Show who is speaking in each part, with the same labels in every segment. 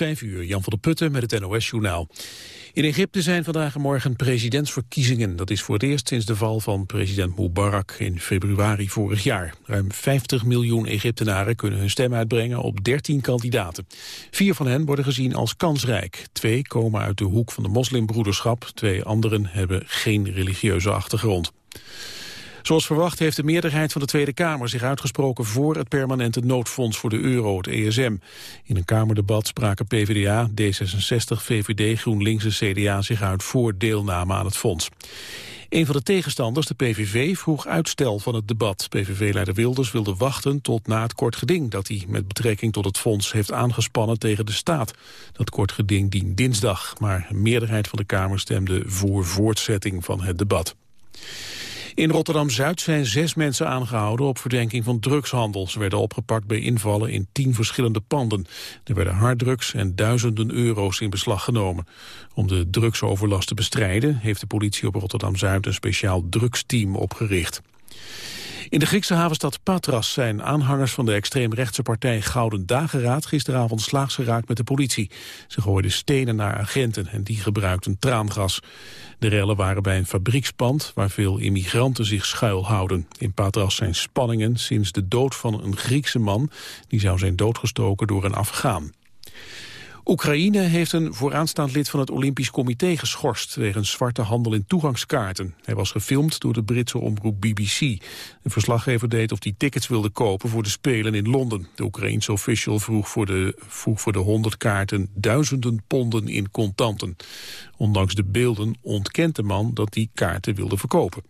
Speaker 1: Vijf uur, Jan van der Putten met het NOS-journaal. In Egypte zijn vandaag en morgen presidentsverkiezingen. Dat is voor het eerst sinds de val van president Mubarak in februari vorig jaar. Ruim 50 miljoen Egyptenaren kunnen hun stem uitbrengen op 13 kandidaten. Vier van hen worden gezien als kansrijk. Twee komen uit de hoek van de moslimbroederschap. Twee anderen hebben geen religieuze achtergrond. Zoals verwacht heeft de meerderheid van de Tweede Kamer zich uitgesproken voor het permanente noodfonds voor de euro, het ESM. In een Kamerdebat spraken PvdA, D66, VVD, GroenLinks en CDA zich uit voor deelname aan het fonds. Een van de tegenstanders, de PVV, vroeg uitstel van het debat. PVV-leider Wilders wilde wachten tot na het kort geding... dat hij met betrekking tot het fonds heeft aangespannen tegen de staat. Dat kort geding dient dinsdag, maar een meerderheid van de Kamer stemde voor voortzetting van het debat. In Rotterdam-Zuid zijn zes mensen aangehouden op verdenking van drugshandel. Ze werden opgepakt bij invallen in tien verschillende panden. Er werden harddrugs en duizenden euro's in beslag genomen. Om de drugsoverlast te bestrijden heeft de politie op Rotterdam-Zuid een speciaal drugsteam opgericht. In de Griekse havenstad Patras zijn aanhangers van de extreemrechtse partij Gouden Dageraad gisteravond slaags geraakt met de politie. Ze gooiden stenen naar agenten en die gebruikten traangas. De rellen waren bij een fabriekspand waar veel immigranten zich schuilhouden. In Patras zijn spanningen sinds de dood van een Griekse man. Die zou zijn doodgestoken door een Afghaan. Oekraïne heeft een vooraanstaand lid van het Olympisch Comité geschorst... wegens zwarte handel in toegangskaarten. Hij was gefilmd door de Britse omroep BBC. Een verslaggever deed of hij tickets wilde kopen voor de Spelen in Londen. De Oekraïense official vroeg voor de, vroeg voor de 100 kaarten duizenden ponden in contanten. Ondanks de beelden ontkent de man dat hij kaarten wilde verkopen.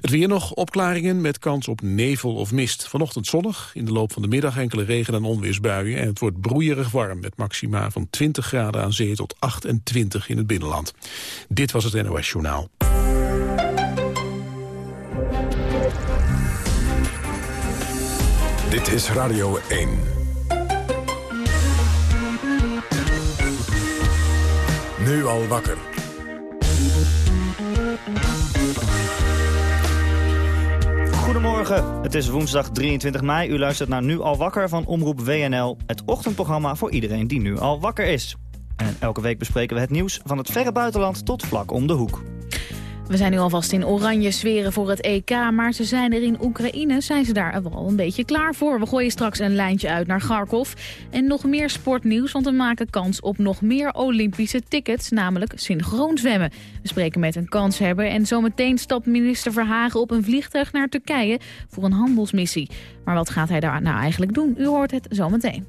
Speaker 1: Het weer nog opklaringen met kans op nevel of mist. Vanochtend zonnig, in de loop van de middag enkele regen- en onweersbuien... en het wordt broeierig warm met maxima van 20 graden aan zee... tot 28 in het binnenland. Dit was het NOS Journaal.
Speaker 2: Dit is Radio 1. Nu al wakker.
Speaker 3: Goedemorgen, het is woensdag 23 mei. U luistert naar Nu al wakker van Omroep WNL. Het ochtendprogramma voor iedereen die nu al wakker is. En elke week bespreken we het nieuws van het verre buitenland tot vlak om de hoek.
Speaker 4: We zijn nu alvast in oranje sferen voor het EK, maar ze zijn er in Oekraïne. Zijn ze daar wel een beetje klaar voor? We gooien straks een lijntje uit naar Kharkov. En nog meer sportnieuws, want we maken kans op nog meer Olympische tickets, namelijk synchroon zwemmen. We spreken met een kanshebber en zometeen stapt minister Verhagen op een vliegtuig naar Turkije voor een handelsmissie. Maar wat gaat hij daar nou eigenlijk doen? U hoort het zometeen.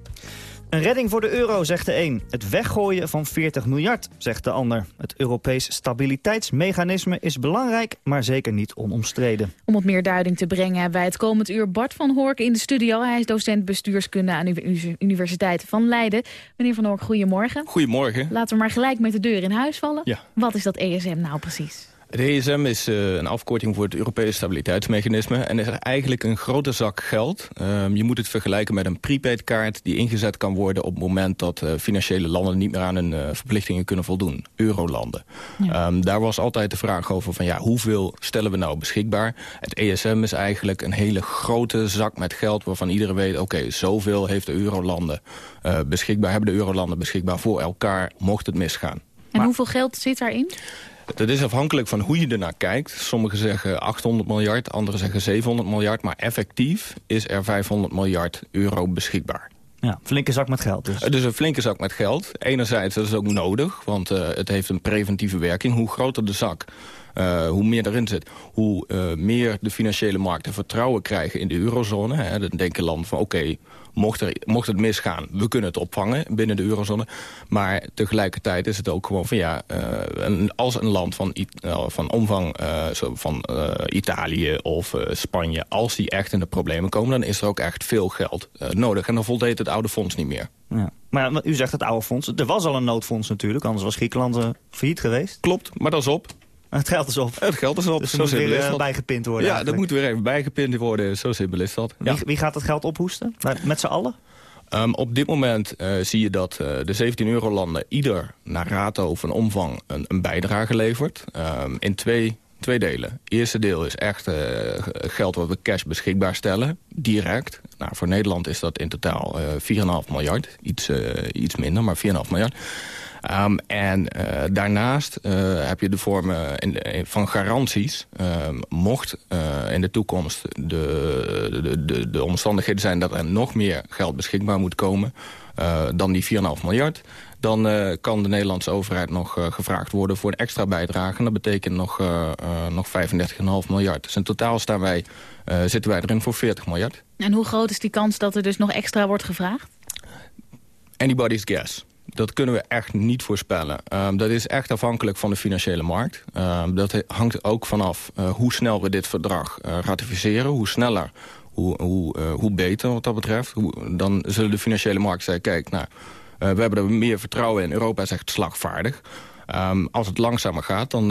Speaker 3: Een redding voor de euro, zegt de een. Het weggooien van 40 miljard, zegt de ander. Het Europees stabiliteitsmechanisme is belangrijk, maar zeker niet onomstreden.
Speaker 4: Om wat meer duiding te brengen hebben wij het komend uur Bart van Hork in de studio. Hij is docent bestuurskunde aan de Universiteit van Leiden. Meneer van Hork, goedemorgen.
Speaker 5: Goedemorgen.
Speaker 4: Laten we maar gelijk met de deur in huis vallen.
Speaker 5: Ja.
Speaker 4: Wat is dat ESM nou precies?
Speaker 5: Het ESM is uh, een afkorting voor het Europese stabiliteitsmechanisme... en is eigenlijk een grote zak geld. Um, je moet het vergelijken met een prepaid kaart... die ingezet kan worden op het moment dat uh, financiële landen... niet meer aan hun uh, verplichtingen kunnen voldoen. Eurolanden. Ja. Um, daar was altijd de vraag over van... ja, hoeveel stellen we nou beschikbaar? Het ESM is eigenlijk een hele grote zak met geld... waarvan iedereen weet, oké, okay, zoveel heeft de eurolanden beschikbaar... hebben de eurolanden beschikbaar voor elkaar, mocht het misgaan.
Speaker 4: En maar, hoeveel geld zit daarin?
Speaker 5: Dat is afhankelijk van hoe je ernaar kijkt. Sommigen zeggen 800 miljard, anderen zeggen 700 miljard. Maar effectief is er 500 miljard euro beschikbaar.
Speaker 3: Ja, flinke zak met geld dus.
Speaker 5: Het is een flinke zak met geld. Enerzijds, dat is ook nodig, want uh, het heeft een preventieve werking. Hoe groter de zak, uh, hoe meer erin zit. Hoe uh, meer de financiële markten vertrouwen krijgen in de eurozone. Hè, dan denken landen van oké, okay, mocht, er, mocht het misgaan, we kunnen het opvangen binnen de eurozone. Maar tegelijkertijd is het ook gewoon van ja, uh, een, als een land van, uh, van omvang uh, van Italië of Spanje, als die echt in de problemen komen, dan is er ook echt veel geld nodig. En dan voldeed het oude fonds niet meer.
Speaker 3: Ja. Maar u zegt het oude fonds. Er was al een noodfonds natuurlijk, anders was Griekenland failliet geweest.
Speaker 5: Klopt, maar dat is op.
Speaker 3: Het geld is op.
Speaker 5: Het geld is op.
Speaker 3: Dus zo moet weer uh, bijgepind worden.
Speaker 5: Ja, dat moet weer even bijgepind worden. Zo simpel is dat.
Speaker 3: Ja. Wie, wie, gaat het geld ophoesten? Met z'n allen?
Speaker 5: Um, op dit moment uh, zie je dat uh, de 17 eurolanden ieder naar rato van omvang een, een bijdrage levert. Um, in twee Twee delen. eerste deel is echt geld wat we cash beschikbaar stellen, direct. Nou, voor Nederland is dat in totaal 4,5 miljard. Iets, iets minder, maar 4,5 miljard. Um, en uh, daarnaast uh, heb je de vormen in, in, van garanties. Um, mocht uh, in de toekomst de, de, de, de, omstandigheden zijn dat er nog meer geld beschikbaar moet komen... dan die 4,5 miljard, dan kan de Nederlandse overheid nog gevraagd worden voor een extra bijdrage. En dat betekent nog, nog 35,5 miljard. Dus in totaal staan wij, zitten wij erin voor 40 miljard.
Speaker 4: En hoe groot is die kans dat er dus nog extra wordt gevraagd?
Speaker 5: Anybody's guess dat kunnen we echt niet voorspellen. Um, dat is echt afhankelijk van de financiële markt. Um, dat hangt ook vanaf uh, hoe snel we dit verdrag uh, ratificeren. Hoe sneller, hoe, hoe, uh, hoe beter wat dat betreft. Dan zullen de financiële markt zeggen... kijk, nou, we hebben er meer vertrouwen in. Europa is echt slagvaardig. Um, als het langzamer gaat, dan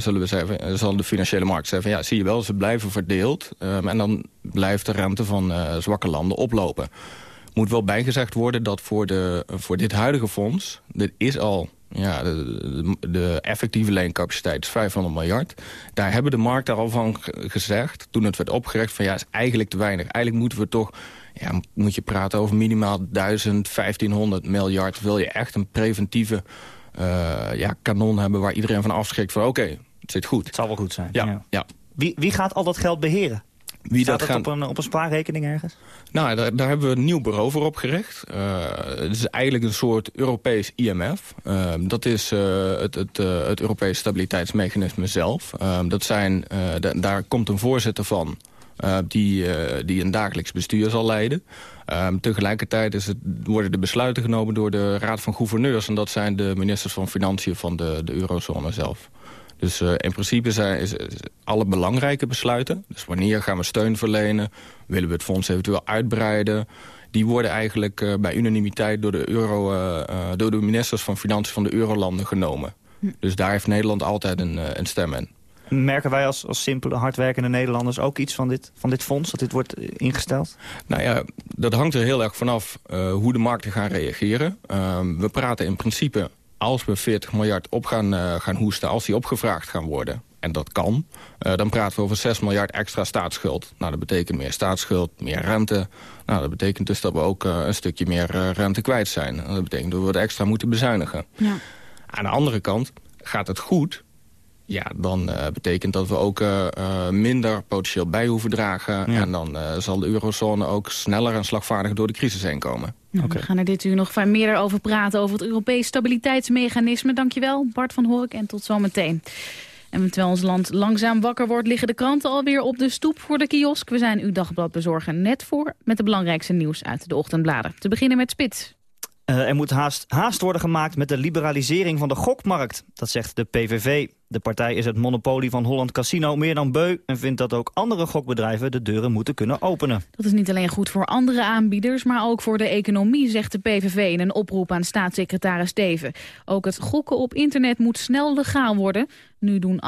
Speaker 5: zullen we zeggen, zal de financiële markt zeggen... ja, zie je wel, ze blijven verdeeld. en dan blijft de rente van zwakke landen oplopen moet wel bijgezegd worden dat voor, de, voor dit huidige fonds... dit is al ja, de, de, effectieve leencapaciteit is 500 miljard. Daar hebben de markten al van gezegd, toen het werd opgericht... van ja, is eigenlijk te weinig. Eigenlijk moeten we toch... Ja, moet je praten over minimaal 1000, 1500 miljard. Wil je echt een preventieve uh, ja, kanon hebben... waar iedereen van afschrikt van oké, het zit goed.
Speaker 3: Het zal wel goed zijn.
Speaker 5: Ja, ja.
Speaker 3: Wie, wie gaat al dat geld beheren? Wie Staat dat, op, een, op een spaarrekening ergens?
Speaker 5: Nou, daar, daar, hebben we een nieuw bureau voor opgericht. Uh, het is eigenlijk een soort Europees IMF. Uh, dat is uh, het, het, het Europees stabiliteitsmechanisme zelf. dat zijn, daar komt een voorzitter van... die, die een dagelijks bestuur zal leiden. Um, tegelijkertijd is het, worden de besluiten genomen door de Raad van Gouverneurs... en dat zijn de ministers van Financiën van de, de eurozone zelf. Dus uh, in principe zijn is, alle belangrijke besluiten... dus wanneer gaan we steun verlenen, willen we het fonds eventueel uitbreiden... die worden eigenlijk uh, bij unanimiteit door de, euro, uh, door de ministers van Financiën van de eurolanden genomen. Hm. Dus daar heeft Nederland altijd een, een stem in.
Speaker 3: Merken wij als, als simpele, hardwerkende Nederlanders ook iets van dit, van dit fonds, dat dit wordt ingesteld?
Speaker 5: Nou ja, dat hangt er heel erg vanaf uh, hoe de markten gaan reageren. Uh, we praten in principe als we 40 miljard op gaan, uh, gaan hoesten, als die opgevraagd gaan worden... en dat kan, uh, dan praten we over 6 miljard extra staatsschuld. Nou, dat betekent meer staatsschuld, meer rente. Nou, dat betekent dus dat we ook uh, een stukje meer rente kwijt zijn. Dat betekent dat we wat extra moeten bezuinigen. Ja. Aan de andere kant gaat het goed... Ja, dan uh, betekent dat we ook uh, minder potentieel bij hoeven dragen. En dan zal de eurozone ook sneller en slagvaardiger door de crisis heen komen.
Speaker 4: Okay. We gaan er dit uur nog meer over praten over het Europees stabiliteitsmechanisme. Dankjewel Bart van Hork en tot zometeen. En terwijl ons land langzaam wakker wordt, liggen de kranten alweer op de stoep voor de kiosk. We zijn uw dagblad bezorgen net voor met de belangrijkste nieuws uit de ochtendbladen. Te beginnen met Spits.
Speaker 3: Uh, er moet haast, haast worden gemaakt met de liberalisering van de gokmarkt. Dat zegt de PVV. De partij is het monopolie van Holland Casino meer dan beu... en vindt dat ook andere gokbedrijven de deuren moeten kunnen openen.
Speaker 4: Dat is niet alleen goed voor andere aanbieders... maar ook voor de economie, zegt de PVV in een oproep aan staatssecretaris Steven. Ook het gokken op internet moet snel legaal worden. Nu doen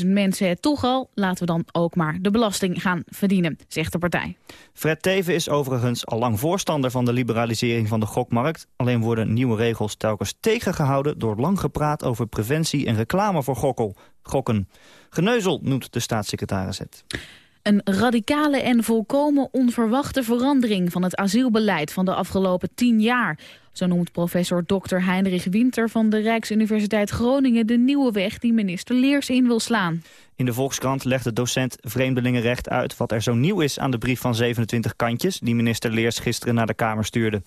Speaker 4: 800.000 mensen het toch al. Laten we dan ook maar de belasting gaan verdienen, zegt de partij.
Speaker 3: Fred Teven is overigens al lang voorstander van de liberalisering van de gokmarkt. Alleen worden nieuwe regels telkens tegengehouden... door lang gepraat over preventie en reclame voor gokkel, gokken. Geneuzel noemt de staatssecretaris het.
Speaker 4: Een radicale en volkomen onverwachte verandering van het asielbeleid van de afgelopen tien jaar. Zo noemt professor Dr. Heinrich Winter van de Rijksuniversiteit Groningen de nieuwe weg die minister Leers in wil slaan.
Speaker 3: In de Volkskrant legt de docent Vreemdelingenrecht uit wat er zo nieuw is aan de brief van 27 kantjes die minister Leers gisteren naar de Kamer stuurde.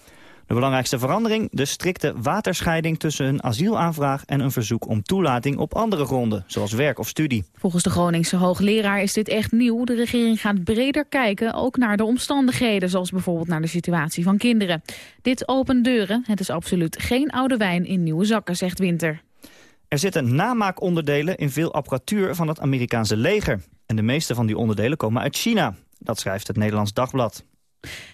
Speaker 3: De belangrijkste verandering, de strikte waterscheiding tussen een asielaanvraag en een verzoek om toelating op andere gronden, zoals werk of studie.
Speaker 4: Volgens de Groningse hoogleraar is dit echt nieuw. De regering gaat breder kijken, ook naar de omstandigheden, zoals bijvoorbeeld naar de situatie van kinderen. Dit opent deuren, het is absoluut geen oude wijn in nieuwe zakken, zegt Winter.
Speaker 3: Er zitten namaakonderdelen in veel apparatuur van het Amerikaanse leger. En de meeste van die onderdelen komen uit China. Dat schrijft het Nederlands Dagblad.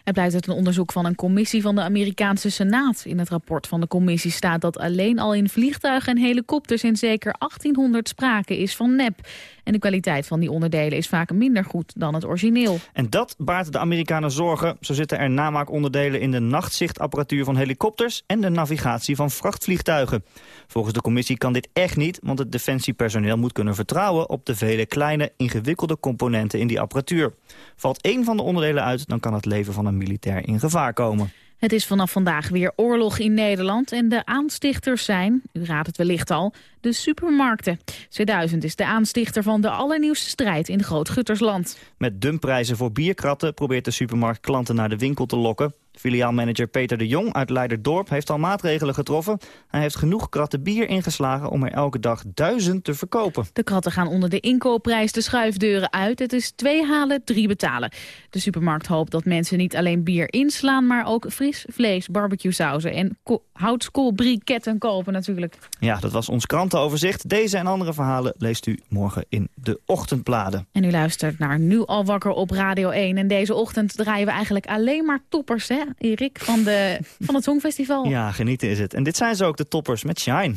Speaker 4: Het blijkt uit een onderzoek van een commissie van de Amerikaanse Senaat. In het rapport van de commissie staat dat alleen al in vliegtuigen en helikopters in zeker 1800 sprake is van nep. En de kwaliteit van die onderdelen is vaak minder goed dan het origineel.
Speaker 3: En dat baart de Amerikanen zorgen. Zo zitten er namaakonderdelen in de nachtzichtapparatuur van helikopters... en de navigatie van vrachtvliegtuigen. Volgens de commissie kan dit echt niet... want het defensiepersoneel moet kunnen vertrouwen... op de vele kleine, ingewikkelde componenten in die apparatuur. Valt één van de onderdelen uit... dan kan het leven van een militair in gevaar komen.
Speaker 4: Het is vanaf vandaag weer oorlog in Nederland en de aanstichters zijn, u raadt het wellicht al, de supermarkten. 2000 is de aanstichter van de allernieuwste strijd in Groot-Guttersland.
Speaker 3: Met dumpprijzen voor bierkratten probeert de supermarkt klanten naar de winkel te lokken. Filiaalmanager Peter de Jong uit Leiderdorp heeft al maatregelen getroffen. Hij heeft genoeg kratten bier ingeslagen om er elke dag duizend te verkopen.
Speaker 4: De kratten gaan onder de inkoopprijs de schuifdeuren uit. Het is twee halen, drie betalen. De supermarkt hoopt dat mensen niet alleen bier inslaan... maar ook fris vlees, barbecuesauzen en houtskoolbriketten kopen natuurlijk.
Speaker 3: Ja, dat was ons krantenoverzicht. Deze en andere verhalen leest u morgen in de ochtendbladen.
Speaker 4: En u luistert naar Nu al wakker op Radio 1. En deze ochtend draaien we eigenlijk alleen maar toppers, hè? Erik, van, de, van het Songfestival.
Speaker 3: Ja, genieten is het. En dit zijn ze ook, de toppers met Shine.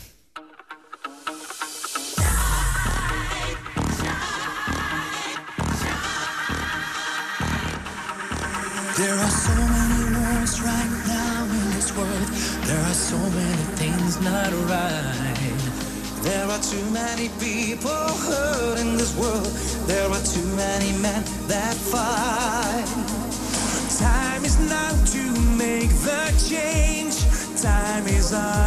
Speaker 6: There are so many wars right now in this world. There are so many things not right. There are too many people hurt in this world. There are too many men that fight. Time is now to make the change. Time is on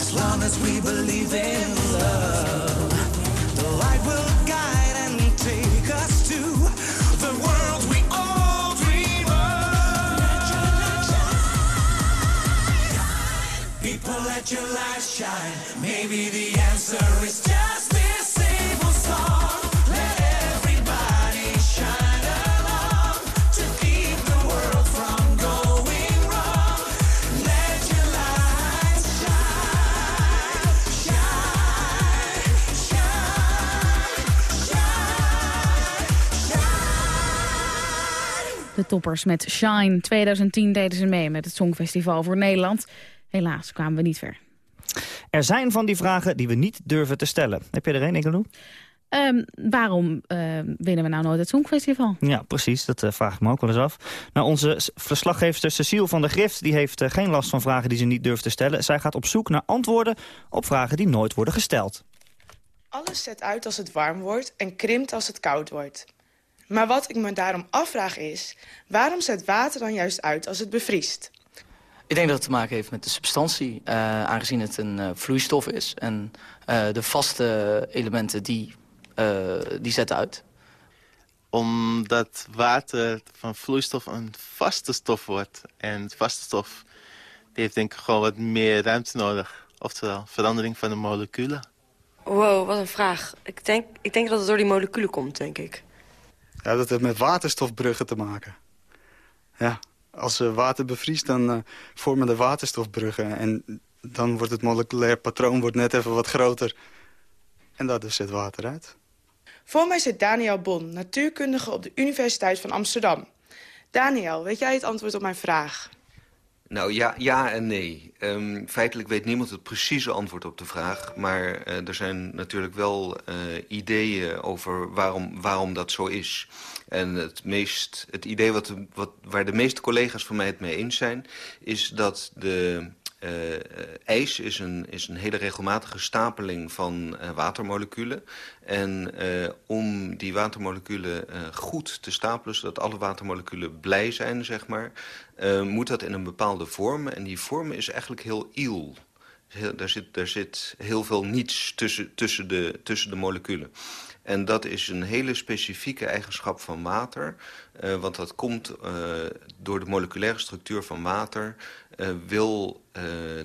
Speaker 6: as long as we believe in love, the light will guide and take us to the world we all dream of. People, let your light shine. Maybe the answer is
Speaker 4: De toppers met Shine. 2010 deden ze mee met het Songfestival voor Nederland. Helaas kwamen we niet ver.
Speaker 3: Er zijn van die vragen die we niet durven te stellen. Heb je er een, Ingeloe?
Speaker 4: Ehm, waarom ehm, winnen we nou nooit het Songfestival?
Speaker 3: Ja, precies. Dat eh, vraag ik me ook wel eens af. Nou, onze verslaggeefster Cecile van der Grift... die heeft eh, geen last van vragen die ze niet durft te stellen. Zij gaat op zoek naar antwoorden op vragen die nooit worden gesteld.
Speaker 7: Alles zet uit als het warm wordt en krimpt als het koud wordt. Maar wat ik me daarom afvraag is... waarom zet water dan juist uit als het bevriest?
Speaker 8: Ik denk dat het te maken heeft met de substantie, eh, aangezien het een eh, vloeistof is. En eh, de vaste elementen die die zet uit?
Speaker 9: Omdat water van vloeistof een vaste stof wordt. En vaste stof die heeft denk ik gewoon wat meer ruimte nodig. Oftewel, verandering van de moleculen.
Speaker 10: Wow, wat een vraag. Ik denk, ik denk dat het door die moleculen komt, denk ik.
Speaker 11: Dat heeft met waterstofbruggen te maken. Ja, als uh, water bevriest, dan uh, vormen de waterstofbruggen. En dan wordt het moleculair patroon wordt net even wat groter. En daardoor zet water uit.
Speaker 7: Voor mij zit Daniel Bon, natuurkundige op de Universiteit van Amsterdam. Daniel, weet jij het antwoord op mijn vraag?
Speaker 12: Nou, ja, ja en nee. Um, feitelijk weet niemand het precieze antwoord op de vraag. Maar uh, er zijn natuurlijk wel uh, ideeën over waarom, waarom dat zo is. En het, meest, het idee wat, wat, waar de meeste collega's van mij het mee eens zijn... is dat de uh, ijs is een, is een hele regelmatige stapeling van uh, watermoleculen. En om die watermoleculen goed te stapelen, zodat alle watermoleculen blij zijn, zeg maar... moet dat in een bepaalde vorm. En die vorm is eigenlijk heel iel. Daar, zit, daar zit heel veel niets tussen, tussen, de, tussen de moleculen. En dat is een hele specifieke eigenschap van water. Uh, want dat komt uh, door de moleculaire structuur van water... Uh, wil,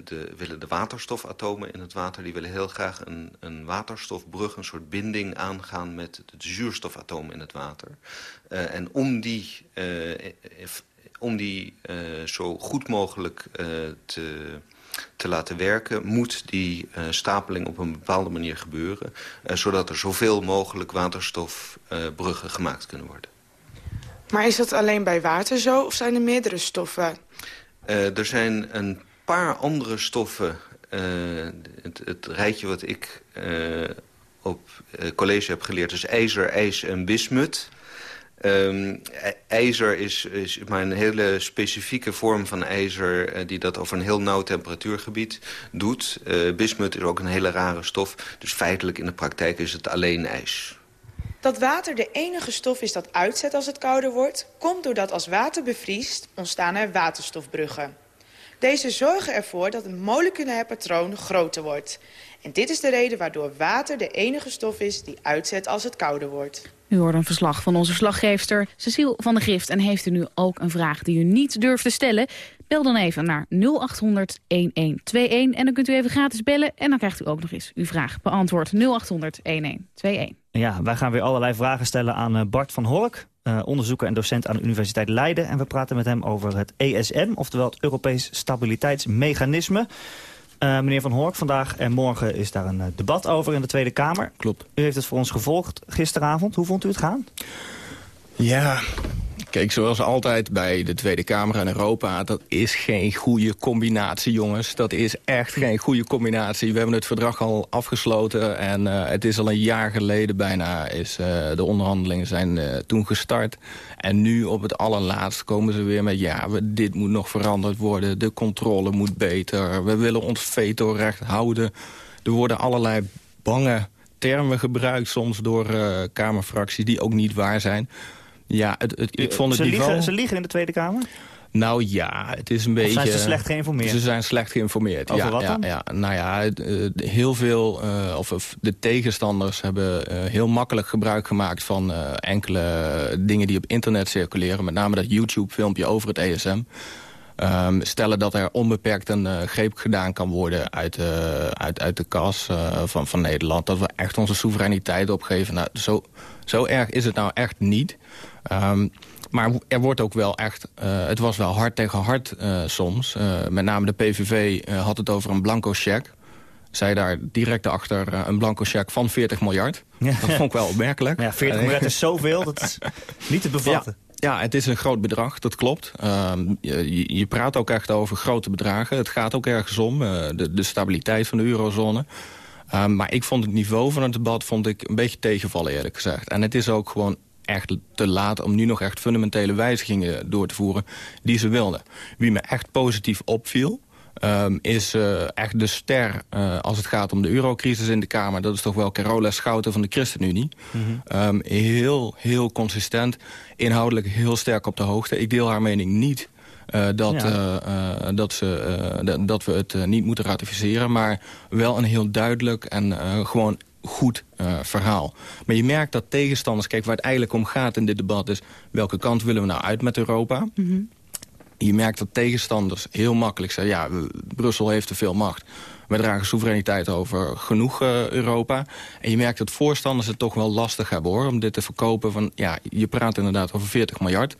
Speaker 12: de, willen de waterstofatomen in het water... die willen heel graag een, een waterstofbrug, een soort binding aangaan... met de zuurstofatomen in het water. en om die, om die zo goed mogelijk te te laten werken... moet die uh, stapeling op een bepaalde manier gebeuren... Uh, zodat er zoveel mogelijk waterstofbruggen uh, gemaakt kunnen worden.
Speaker 7: Maar is dat alleen bij water zo of zijn er meerdere stoffen?
Speaker 12: er zijn een paar andere stoffen. Het, het, rijtje wat ik op college heb geleerd is ijzer, ijs en bismut... Um, ijzer is, is maar een hele specifieke vorm van ijzer... Uh, die dat over een heel nauw temperatuurgebied doet. Uh, bismut is ook een hele rare stof. Dus feitelijk in de praktijk is het alleen ijs.
Speaker 7: Dat water de enige stof is dat uitzet als het kouder wordt... komt doordat als water bevriest ontstaan er waterstofbruggen. Deze zorgen ervoor dat het moleculair patroon groter wordt. En dit is de reden waardoor water de enige stof is die uitzet als het kouder wordt.
Speaker 4: U hoort een verslag van onze slaggeefster Cecile van der Gift. En heeft u nu ook een vraag die u niet durft te stellen? Bel dan even naar 0800 1121 en dan kunt u even gratis bellen. En dan krijgt u ook nog eens uw vraag beantwoord. 0800 1121.
Speaker 3: Ja, wij gaan weer allerlei vragen stellen aan eh, Bart van Hork. Uh, onderzoeker en docent aan de Universiteit Leiden. En we praten met hem over het ESM, oftewel het Europees Stabiliteitsmechanisme. Uh, meneer Van Hork, vandaag en morgen is daar een uh, debat over in de Tweede Kamer.
Speaker 5: Klopt.
Speaker 3: U heeft het voor ons gevolgd gisteravond. Hoe vond u het gaan?
Speaker 5: Ja, Kijk, zoals altijd bij de Tweede Kamer en Europa... dat is geen goede combinatie, jongens. Dat is echt geen goede combinatie. We hebben het verdrag al afgesloten... en uh, het is al een jaar geleden bijna... Is, uh, de onderhandelingen zijn uh, toen gestart. En nu op het allerlaatst komen ze weer met... ja, we, dit moet nog veranderd worden. De controle moet beter. We willen ons vetorecht houden. Er worden allerlei bange termen gebruikt soms door Kamerfracties... die ook niet waar zijn... Ja, het, het, ik vond het
Speaker 3: ze,
Speaker 5: niveau...
Speaker 3: liegen, ze liegen in de Tweede Kamer?
Speaker 5: Nou ja, het is een beetje...
Speaker 3: Of zijn ze slecht geïnformeerd?
Speaker 5: Ze zijn slecht geïnformeerd,
Speaker 3: Over
Speaker 5: ja,
Speaker 3: wat dan?
Speaker 5: Ja, ja. Nou ja, heel veel, uh, of, de tegenstanders hebben uh, heel makkelijk gebruik gemaakt... van uh, enkele dingen die op internet circuleren. Met name dat YouTube-filmpje over het ESM. Um, stellen dat er onbeperkt een uh, greep gedaan kan worden uit, uh, uit, uit de kas uh, van, van Nederland. Dat we echt onze soevereiniteit opgeven. Nou, zo, zo erg is het nou echt niet. Um, maar er wordt ook wel echt... Uh, het was wel hard tegen hard uh, soms. Uh, met name de PVV had het over een blanco cheque. Zij daar direct achter een blanco cheque van 40 miljard. Ja. Dat vond ik wel opmerkelijk.
Speaker 3: Ja, 40 miljard is zoveel, dat is niet te bevatten.
Speaker 5: Ja. Ja, het is een groot bedrag, dat klopt. Um, je, je, praat ook echt over grote bedragen. Het gaat ook ergens om, uh, de, de, stabiliteit van de eurozone. Um, maar ik vond het niveau van het debat vond ik een beetje tegenvallen, eerlijk gezegd. En het is ook gewoon echt te laat om nu nog echt fundamentele wijzigingen door te voeren die ze wilden. Wie me echt positief opviel, Um, is uh, echt de ster uh, als het gaat om de eurocrisis in de Kamer. Dat is toch wel Carola Schouten van de ChristenUnie. Mm -hmm. um, heel, heel consistent, inhoudelijk heel sterk op de hoogte. Ik deel haar mening niet uh, dat, ja. dat, ze, dat we het niet moeten ratificeren. Maar wel een heel duidelijk en gewoon goed eh, verhaal. Maar je merkt dat tegenstanders... Kijk, waar het eigenlijk om gaat in dit debat is... welke kant willen we nou uit met Europa? Je merkt dat tegenstanders heel makkelijk zeggen... ja, we- Brussel heeft te veel macht. Wij dragen soevereiniteit over genoeg eh, Europa. En je merkt dat voorstanders het toch wel lastig hebben hoor, om dit te verkopen. Van, ja, je praat inderdaad over 40 miljard.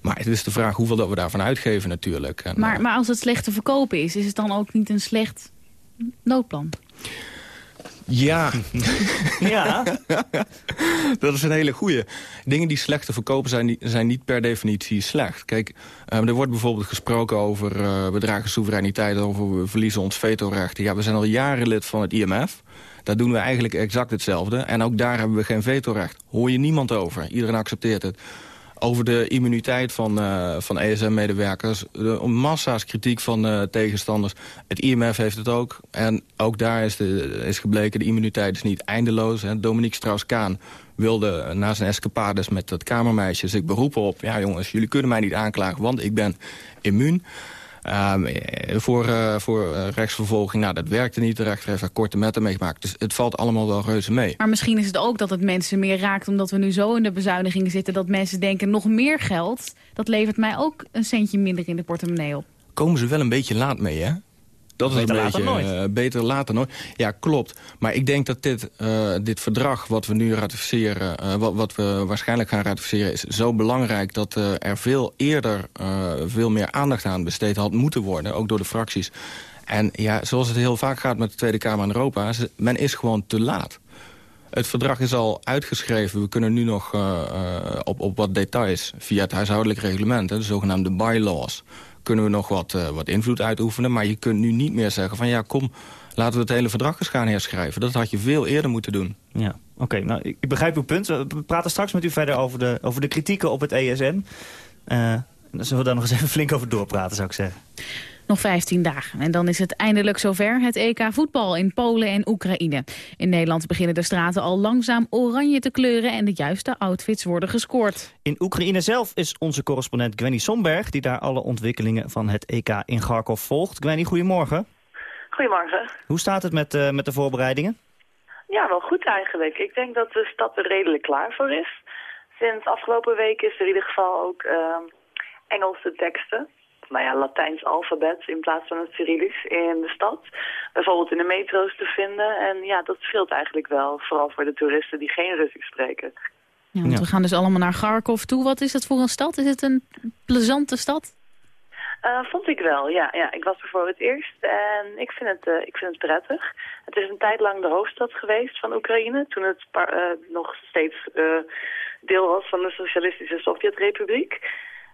Speaker 5: Maar het is de vraag hoeveel dat we daarvan uitgeven natuurlijk. En,
Speaker 4: Maar, maar als het slecht te verkopen is, is het dan ook niet een slecht noodplan?
Speaker 5: Ja.
Speaker 3: ja.
Speaker 5: dat is een hele goeie. Dingen die slecht te verkopen zijn, zijn niet per definitie slecht. Kijk, eh, er wordt bijvoorbeeld gesproken over eh we dragen soevereiniteit... over we verliezen ons vetorecht. Ja, we zijn al jaren lid van het IMF. Daar doen we eigenlijk exact hetzelfde. En ook daar hebben we geen vetorecht. Hoor je niemand over. Iedereen accepteert het. Over de immuniteit van, eh, van ESM-medewerkers. De massa's kritiek van eh, tegenstanders. Het IMF heeft het ook. En ook daar is, is gebleken, de immuniteit is niet eindeloos. Hè. Dominique Strauss-Kaan wilde na zijn escapades met dat kamermeisje zich beroepen op... ja jongens, jullie kunnen mij niet aanklagen, want ik ben immuun. Eh, voor eh, voor eh, rechtsvervolging, nou, dat werkte niet. De rechter heeft daar korte metten mee gemaakt. Dus het valt allemaal wel reuze mee.
Speaker 4: Maar misschien is het ook dat het mensen meer raakt... omdat we nu zo in de bezuinigingen zitten... dat mensen denken, nog meer geld... dat levert mij ook een centje minder in de portemonnee op.
Speaker 5: Komen ze wel een beetje laat mee, hè? Dat is
Speaker 3: Beter
Speaker 5: een
Speaker 3: later
Speaker 5: beetje,
Speaker 3: nooit.
Speaker 5: eh, beter later nooit. Ja, klopt. Maar ik denk dat dit, eh, dit verdrag wat we nu ratificeren... eh, wat, wat we waarschijnlijk gaan ratificeren... is zo belangrijk dat er veel eerder veel meer aandacht aan besteed had moeten worden. Ook door de fracties. En ja, zoals het heel vaak gaat met de Tweede Kamer in Europa... men is gewoon te laat. Het verdrag is al uitgeschreven. We kunnen nu nog op, op wat details via het huishoudelijk reglement... Hè, de zogenaamde bylaws, kunnen we nog wat, eh, wat invloed uitoefenen. Maar je kunt nu niet meer zeggen van ja, kom, laten we het hele verdrag eens gaan herschrijven. Dat had je veel eerder moeten doen.
Speaker 3: Ja, oké. nou, ik, begrijp uw punt. We praten straks met u verder over de, over de kritieken op het ESN. Eh, en dan zullen we daar nog eens even flink over doorpraten, zou ik zeggen.
Speaker 4: Nog 15 dagen en dan is het eindelijk zover het EK voetbal in Polen en Oekraïne. In Nederland beginnen de straten al langzaam oranje te kleuren en de juiste outfits worden gescoord.
Speaker 3: In Oekraïne zelf is onze correspondent Gwenny Somberg... die daar alle ontwikkelingen van het EK in Kharkov volgt. Gwenny, goedemorgen.
Speaker 13: Goedemorgen.
Speaker 3: Hoe staat het met, eh, met de voorbereidingen?
Speaker 13: Ja, wel goed eigenlijk. Ik denk dat de stad er redelijk klaar voor is. Sinds afgelopen week is er in ieder geval ook ehm, Engelse teksten. Nou ja, Latijns alfabet in plaats van het Cyrillisch in de stad. Bijvoorbeeld in de metro's te vinden. En ja, dat scheelt eigenlijk wel. Vooral voor de toeristen die geen Russisch spreken.
Speaker 4: Ja, want We gaan dus allemaal naar Kharkov toe. Wat is het voor een stad? Is het een plezante stad?
Speaker 13: Eh, vond ik wel, ja, ja. Ik was er voor het eerst en ik vind, het, eh, ik vind het prettig. Het is een tijd lang de hoofdstad geweest van Oekraïne... toen het eh, nog steeds eh, deel was van de Socialistische Sovjetrepubliek.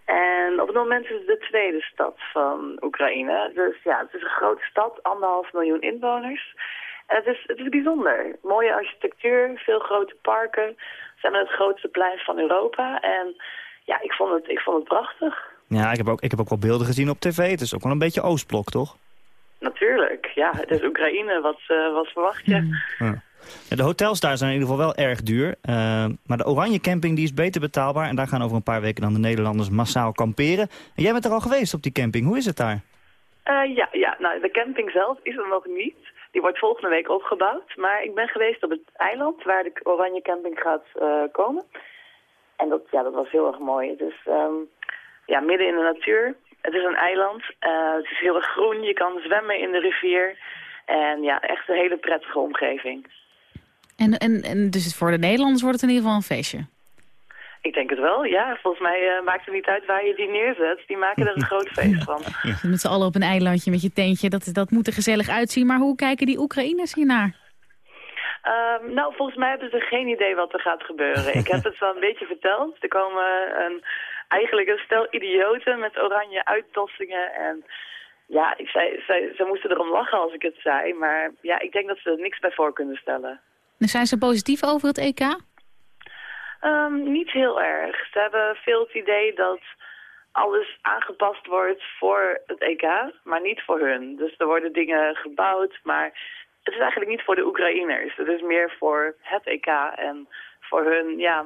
Speaker 13: En op het moment is het de tweede stad van Oekraïne. Dus ja, het is een grote stad, anderhalf miljoen inwoners. En het is, het is bijzonder. Mooie architectuur, veel grote parken. We zijn het grootste plein van Europa. En ja, ik vond het, ik vond het prachtig.
Speaker 3: Ja, ik heb, ook, ik heb ook wel beelden gezien op tv. Het is ook wel een beetje Oostblok, toch?
Speaker 13: Natuurlijk, ja. Het is Oekraïne, wat, eh, wat verwacht je?
Speaker 3: Ja. De hotels daar zijn in ieder geval wel erg duur. Eh, maar de Oranje Camping die is beter betaalbaar. En daar gaan over een paar weken dan de Nederlanders massaal kamperen. En jij bent er al geweest op die camping. Hoe is het daar?
Speaker 13: Eh, ja, ja, nou, de camping zelf is er nog niet. Die wordt volgende week opgebouwd. Maar ik ben geweest op het eiland waar de Oranje Camping gaat eh, komen. En dat, ja, dat was heel erg mooi. Het is ehm, ja, midden in de natuur. Het is een eiland. Het is heel erg groen. Je kan zwemmen in de rivier. En ja, echt een hele prettige omgeving.
Speaker 4: En, en, en dus voor de Nederlanders wordt het in ieder geval een feestje.
Speaker 13: Ik denk het wel, ja. Volgens mij eh, maakt het niet uit waar je die neerzet. Die maken er een groot feest van.
Speaker 4: Met z'n allen op een eilandje met je tentje. Dat, dat moet er gezellig uitzien. Maar hoe kijken die Oekraïners hiernaar?
Speaker 13: Ehm, nou, volgens mij hebben ze geen idee wat er gaat gebeuren. Ik heb het wel een beetje verteld. Er komen een, eigenlijk een stel idioten met oranje uitdossingen. En ja, ik zei, ze moesten erom lachen als ik het zei. Maar ja, ik denk dat ze er niks bij voor kunnen stellen.
Speaker 4: En zijn ze positief over het EK?
Speaker 13: Ehm, niet heel erg. Ze hebben veel het idee dat alles aangepast wordt voor het EK, maar niet voor hun. Dus er worden dingen gebouwd, maar het is eigenlijk niet voor de Oekraïners. Het is meer voor het EK en voor hun, ja,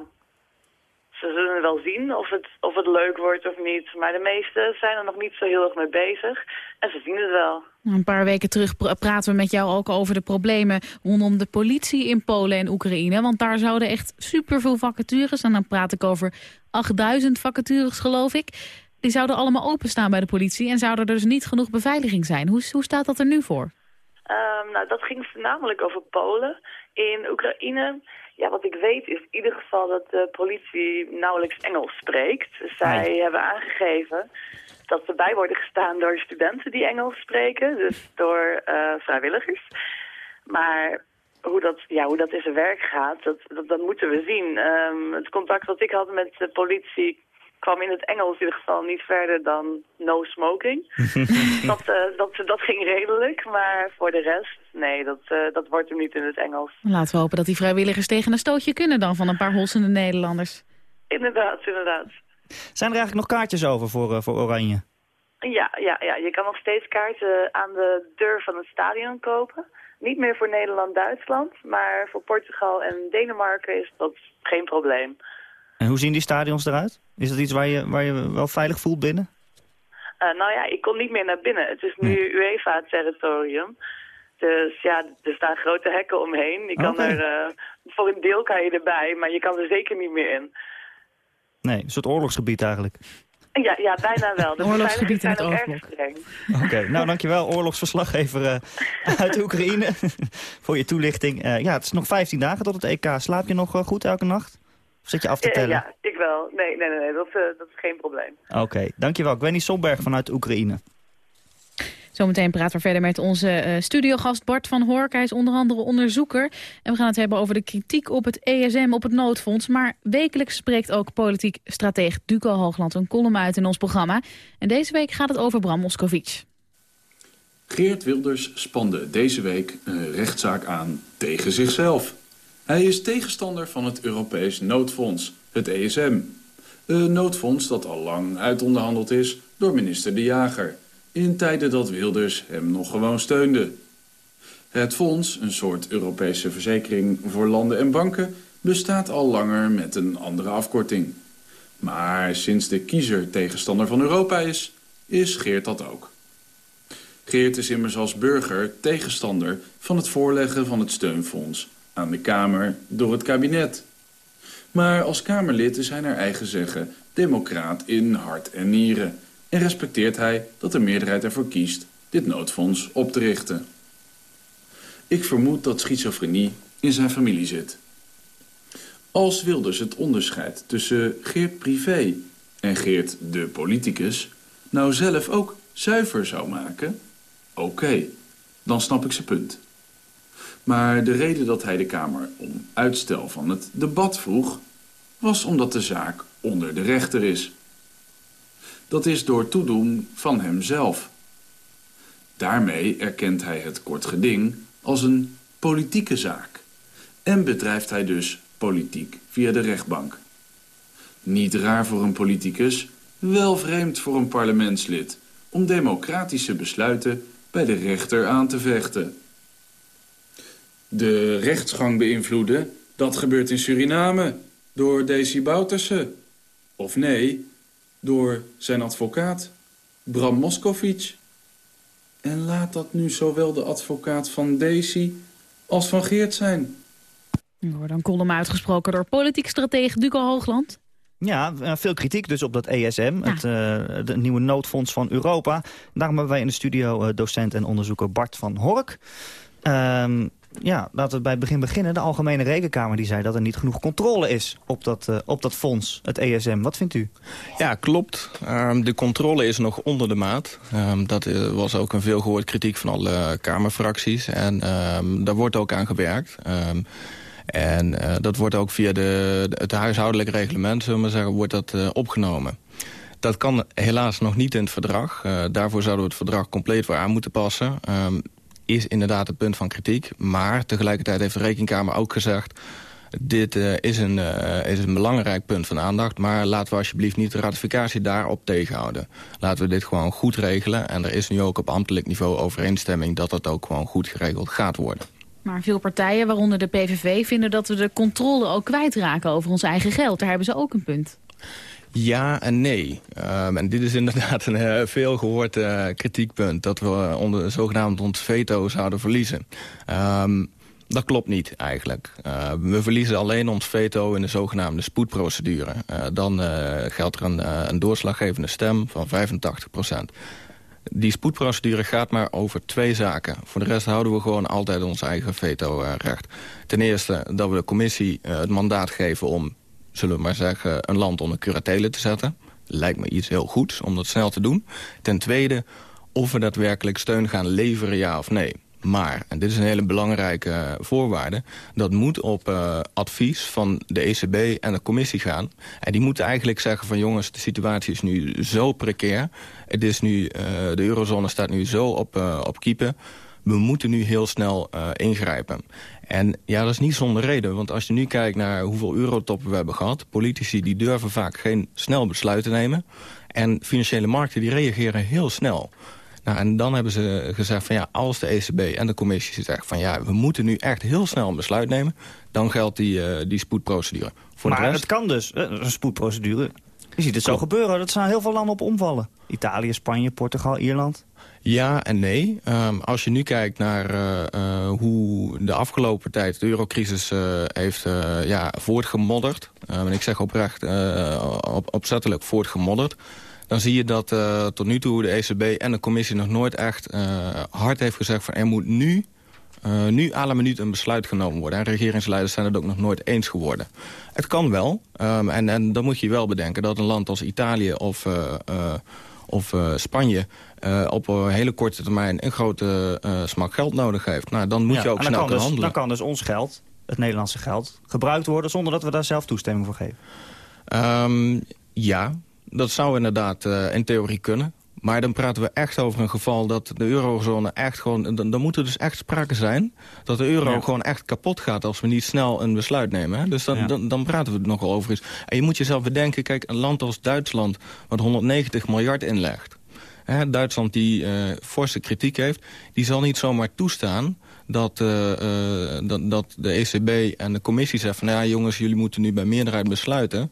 Speaker 13: ze zullen wel zien of het, of het leuk wordt of niet. Maar de meesten zijn er nog niet zo heel erg mee bezig. En ze zien het wel.
Speaker 4: Een paar weken terug praten we met jou ook over de problemen rondom de politie in Polen en Oekraïne. Want daar zouden echt superveel vacatures, en dan praat ik over 8000 vacatures geloof ik. Die zouden allemaal openstaan bij de politie en zouden er dus niet genoeg beveiliging zijn. Hoe, hoe staat dat er nu voor?
Speaker 13: Um, nou, dat ging voornamelijk over Polen. In Oekraïne ja, wat ik weet is in ieder geval dat de politie nauwelijks Engels spreekt. Zij hebben aangegeven dat ze bij worden gestaan door studenten die Engels spreken. Dus door uh, vrijwilligers. Maar hoe dat, ja, hoe dat in zijn werk gaat, dat, dat, dat moeten we zien. Um, het contact dat ik had met de politie kwam in het Engels in ieder geval niet verder dan no smoking. dat, uh, dat, dat ging redelijk, maar voor de rest, nee, dat, uh, dat wordt hem niet in het Engels.
Speaker 4: Laten we hopen dat die vrijwilligers tegen een stootje kunnen dan van een paar holsende Nederlanders.
Speaker 13: Inderdaad, inderdaad.
Speaker 3: Zijn er eigenlijk nog kaartjes over voor, uh, voor Oranje?
Speaker 13: Ja, ja, ja, je kan nog steeds kaarten aan de deur van het stadion kopen. Niet meer voor Nederland-Duitsland, maar voor Portugal en Denemarken is dat geen probleem.
Speaker 3: En hoe zien die stadions eruit? Is dat iets waar je, waar je wel veilig voelt binnen?
Speaker 13: Uh, nou ja, ik kon niet meer naar binnen. Het is nu nee. UEFA-territorium. Dus ja, er staan grote hekken omheen. Je kan okay. er, uh, voor een deel kan je erbij, maar je kan er zeker niet meer in.
Speaker 3: Nee, een soort oorlogsgebied eigenlijk.
Speaker 13: Ja, ja bijna wel.
Speaker 4: De oorlogsgebied in het oorlog.
Speaker 3: Oké, okay, nou dankjewel oorlogsverslaggever uh, uit Oekraïne voor je toelichting. Uh, ja, het is nog 15 dagen tot het EK. Slaap je nog goed elke nacht? Of zit je af te tellen?
Speaker 13: Ja, ik wel. Nee, nee, nee, nee dat, uh, dat is geen probleem.
Speaker 3: Oké, okay, dankjewel. Gwenny Solberg vanuit Oekraïne.
Speaker 4: Zometeen praten we verder met onze uh, studiogast Bart van Hork. Hij is onder andere onderzoeker. En we gaan het hebben over de kritiek op het ESM, op het noodfonds. Maar wekelijks spreekt ook politiek strateeg Duco Hoogland een column uit in ons programma. En deze week gaat het over Bram Moskovic.
Speaker 14: Geert Wilders spande deze week een rechtszaak aan tegen zichzelf. Hij is tegenstander van het Europees noodfonds, het ESM. Een noodfonds dat al lang uitonderhandeld is door minister De Jager... in tijden dat Wilders hem nog gewoon steunde. Het fonds, een soort Europese verzekering voor landen en banken... bestaat al langer met een andere afkorting. Maar sinds de kiezer tegenstander van Europa is, is Geert dat ook. Geert is immers als burger tegenstander van het voorleggen van het steunfonds aan de Kamer door het kabinet. Maar als Kamerlid is hij naar eigen zeggen democraat in hart en nieren... en respecteert hij dat de meerderheid ervoor kiest dit noodfonds op te richten. Ik vermoed dat schizofrenie in zijn familie zit. Als Wilders het onderscheid tussen Geert privé en Geert de politicus... nou zelf ook zuiver zou maken, oké, dan snap ik zijn punt. Maar de reden dat hij de Kamer om uitstel van het debat vroeg... was omdat de zaak onder de rechter is. Dat is door toedoen van hemzelf. Daarmee erkent hij het kort geding als een politieke zaak. En bedrijft hij dus politiek via de rechtbank. Niet raar voor een politicus, wel vreemd voor een parlementslid... om democratische besluiten bij de rechter aan te vechten de rechtsgang beïnvloeden... dat gebeurt in Suriname door Desi Bouterse. Of nee, door zijn advocaat, Bram Moskovic. En laat dat nu zowel de advocaat van Desi als van Geert zijn.
Speaker 4: Er wordt een column uitgesproken door politiek stratege Duco Hoogland.
Speaker 3: Ja, veel kritiek dus op dat ESM, ja. het, uh, de nieuwe noodfonds van Europa. Daarom hebben wij in de studio uh, docent en onderzoeker Bart van Hork. Um, ja, laten we bij het begin beginnen. De Algemene Rekenkamer die zei dat er niet genoeg controle is op dat, uh, op dat fonds, het ESM. Wat vindt u?
Speaker 5: Ja, klopt. Um, de controle is nog onder de maat. Um, dat uh, was ook een veelgehoord kritiek van alle Kamerfracties. En um, daar wordt ook aan gewerkt. en uh, dat wordt ook via de, het huishoudelijk reglement, zullen we maar zeggen, wordt dat opgenomen. Dat kan helaas nog niet in het verdrag. daarvoor zouden we het verdrag compleet weer aan moeten passen is inderdaad het punt van kritiek. Maar tegelijkertijd heeft de Rekenkamer ook gezegd... dit uh, is, een, uh, is een belangrijk punt van aandacht... maar laten we alsjeblieft niet de ratificatie daarop tegenhouden. Laten we dit gewoon goed regelen. En er is nu ook op ambtelijk niveau overeenstemming... dat dat ook gewoon goed geregeld gaat worden.
Speaker 4: Maar veel partijen, waaronder de PVV, vinden dat we de controle ook kwijtraken over ons eigen geld. Daar hebben ze ook een punt.
Speaker 5: Ja en nee. Um, en dit is inderdaad een uh, veel gehoord uh, kritiekpunt... dat we onder, zogenaamd ons veto zouden verliezen. Um, dat klopt niet eigenlijk. Uh, we verliezen alleen ons veto in de zogenaamde spoedprocedure. dan geldt er een, een doorslaggevende stem van 85 procent. Die spoedprocedure gaat maar over twee zaken. Voor de rest houden we gewoon altijd ons eigen veto-recht. Ten eerste dat we de commissie het mandaat geven om zullen we maar zeggen, een land onder curatele te zetten. Lijkt me iets heel goeds om dat snel te doen. Ten tweede, of we daadwerkelijk steun gaan leveren, ja of nee. Maar, en dit is een hele belangrijke voorwaarde... dat moet op uh, advies van de ECB en de commissie gaan. En die moeten eigenlijk zeggen van... jongens, de situatie is nu zo precair. Het is nu, uh, de eurozone staat nu zo op, op kiepen. We moeten nu heel snel ingrijpen. En ja, dat is niet zonder reden. Want als je nu kijkt naar hoeveel eurotoppen we hebben gehad... politici die durven vaak geen snel besluiten nemen. En financiële markten die reageren heel snel. Nou, en dan hebben ze gezegd van ja, als de ECB en de commissie zeggen van ja, we moeten nu echt heel snel een besluit nemen, dan geldt die, uh, die spoedprocedure.
Speaker 3: Voor maar het kan dus, een spoedprocedure. Je ziet het zo gebeuren, dat zijn heel veel landen op omvallen. Italië, Spanje, Portugal, Ierland.
Speaker 5: Ja en nee. Um, als je nu kijkt naar uh, uh, hoe de afgelopen tijd de eurocrisis uh, heeft ja, voortgemodderd... Um, en ik zeg oprecht op, opzettelijk voortgemodderd... dan zie je dat tot nu toe de ECB en de commissie nog nooit echt hard heeft gezegd... van er moet nu, nu alle minuut een besluit genomen worden. En regeringsleiders zijn het ook nog nooit eens geworden. Het kan wel. Um, en, en dan moet je wel bedenken dat een land als Italië of of uh, Spanje uh, op een hele korte termijn een grote uh, smak geld nodig heeft. Nou, dan moet ja, je ook snel kunnen
Speaker 3: dus,
Speaker 5: handelen.
Speaker 3: Dan kan dus ons geld, het Nederlandse geld, gebruikt worden zonder dat we daar zelf toestemming voor geven.
Speaker 5: Um, ja, dat zou inderdaad in theorie kunnen. Maar dan praten we echt over een geval dat de eurozone echt gewoon... Dan, dan moet er dus echt sprake zijn dat de euro gewoon echt kapot gaat... als we niet snel een besluit nemen. Hè? Dus dan, dan, dan, praten we er nogal over eens. En je moet jezelf bedenken, kijk, een land als Duitsland... wat 190 miljard inlegt. Hè, Duitsland die uh, forse kritiek heeft... die zal niet zomaar toestaan dat, uh, uh, dat, dat de ECB en de commissie zeggen van... ja jongens, jullie moeten nu bij meerderheid besluiten...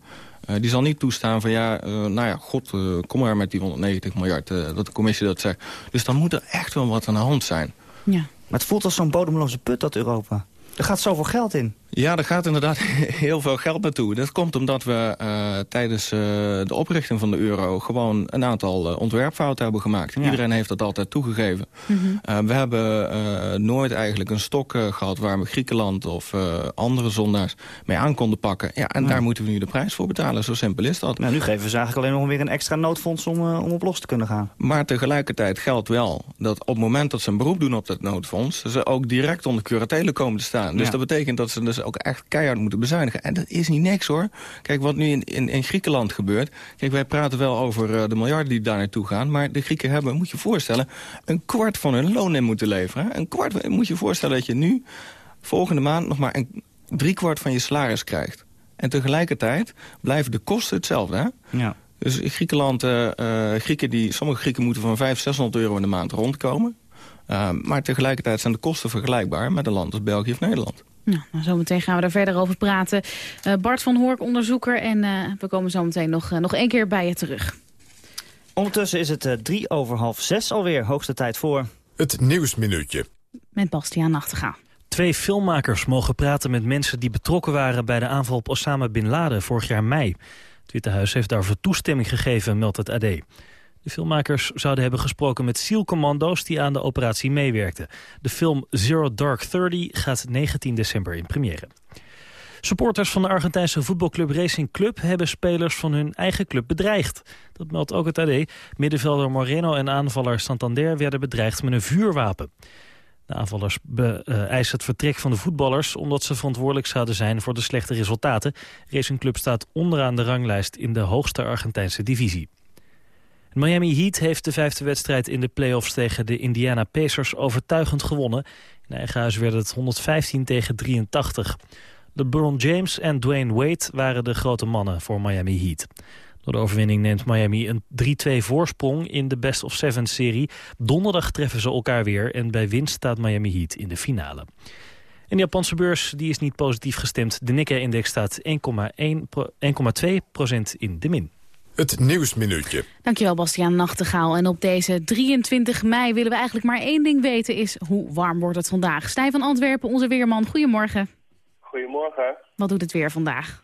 Speaker 5: Uh, die zal niet toestaan van ja, uh, nou ja, god, uh, kom maar met die 190 miljard, dat de commissie dat zegt. Dus dan moet er echt wel wat aan de hand zijn.
Speaker 3: Ja. Maar het voelt als zo'n bodemloze put, dat Europa. Er gaat zoveel geld in.
Speaker 5: Ja, er gaat inderdaad heel veel geld naartoe. Dat komt omdat we uh, tijdens uh, de oprichting van de euro... gewoon een aantal uh, ontwerpfouten hebben gemaakt. Ja. Iedereen heeft dat altijd toegegeven. Mm -hmm. we hebben nooit eigenlijk een stok gehad... waar we Griekenland of andere zondaars mee aan konden pakken. Ja, en ja. daar moeten we nu de prijs voor betalen. Zo simpel is dat.
Speaker 3: Nou, nu geven ze eigenlijk alleen nog weer een extra noodfonds... om, om op los te kunnen gaan.
Speaker 5: Maar tegelijkertijd geldt wel dat op het moment dat ze een beroep doen op dat noodfonds... ze ook direct onder curatele komen te staan. Dus ja. dat betekent dat ze dus ook echt keihard moeten bezuinigen. En dat is niet niks hoor. Kijk, wat nu in, in, in Griekenland gebeurt... Kijk, wij praten wel over uh, de miljarden die daar naartoe gaan... maar de Grieken hebben, moet je voorstellen... een kwart van hun loon in moeten leveren. Een kwart, moet je voorstellen dat je nu volgende maand... nog maar een driekwart van je salaris krijgt. En tegelijkertijd blijven de kosten hetzelfde. Hè?
Speaker 3: Ja.
Speaker 5: Dus in Griekenland, uh, uh, Grieken die, sommige Grieken moeten van 500, 600 euro in de maand rondkomen. Uh, maar tegelijkertijd zijn de kosten vergelijkbaar met een land als België of Nederland.
Speaker 4: Nou, nou, zometeen gaan we daar verder over praten. Uh, Bart van Hoork, onderzoeker. En uh, we komen zometeen nog, uh, nog één keer bij je terug.
Speaker 3: Ondertussen is het drie over half zes alweer. Hoogste tijd voor...
Speaker 2: Het Nieuwsminuutje.
Speaker 4: Met Bastiaan Nachtegaal.
Speaker 15: Twee filmmakers mogen praten met mensen die betrokken waren... bij de aanval op Osama Bin Laden vorig jaar mei. Het Witte Huis heeft daarvoor toestemming gegeven, meldt het AD. De filmmakers zouden hebben gesproken met SEAL-commando's die aan de operatie meewerkten. De film Zero Dark Thirty gaat 19 december in première. Supporters van de Argentijnse voetbalclub Racing Club hebben spelers van hun eigen club bedreigd. Dat meldt ook het AD. Middenvelder Moreno en aanvaller Santander werden bedreigd met een vuurwapen. De aanvallers eisen het vertrek van de voetballers... omdat ze verantwoordelijk zouden zijn voor de slechte resultaten. Racing Club staat onderaan de ranglijst in de hoogste Argentijnse divisie. Miami Heat heeft de vijfde wedstrijd in de playoffs tegen de Indiana Pacers overtuigend gewonnen. In eigen huis werd het 115 tegen 83. LeBron James en Dwayne Wade waren de grote mannen voor Miami Heat. Door de overwinning neemt Miami een 3-2 voorsprong in de Best of Seven serie. Donderdag treffen ze elkaar weer en bij winst staat Miami Heat in de finale. En de Japanse beurs die is niet positief gestemd. De Nikkei-index staat 1,2% in de min.
Speaker 2: Het Nieuwsminuutje.
Speaker 4: Dankjewel Bastiaan Nachtegaal. En op deze 23 mei willen we eigenlijk maar één ding weten is hoe warm wordt het vandaag. Stijn van Antwerpen, onze weerman. Goedemorgen.
Speaker 16: Goedemorgen.
Speaker 4: Wat doet het weer vandaag?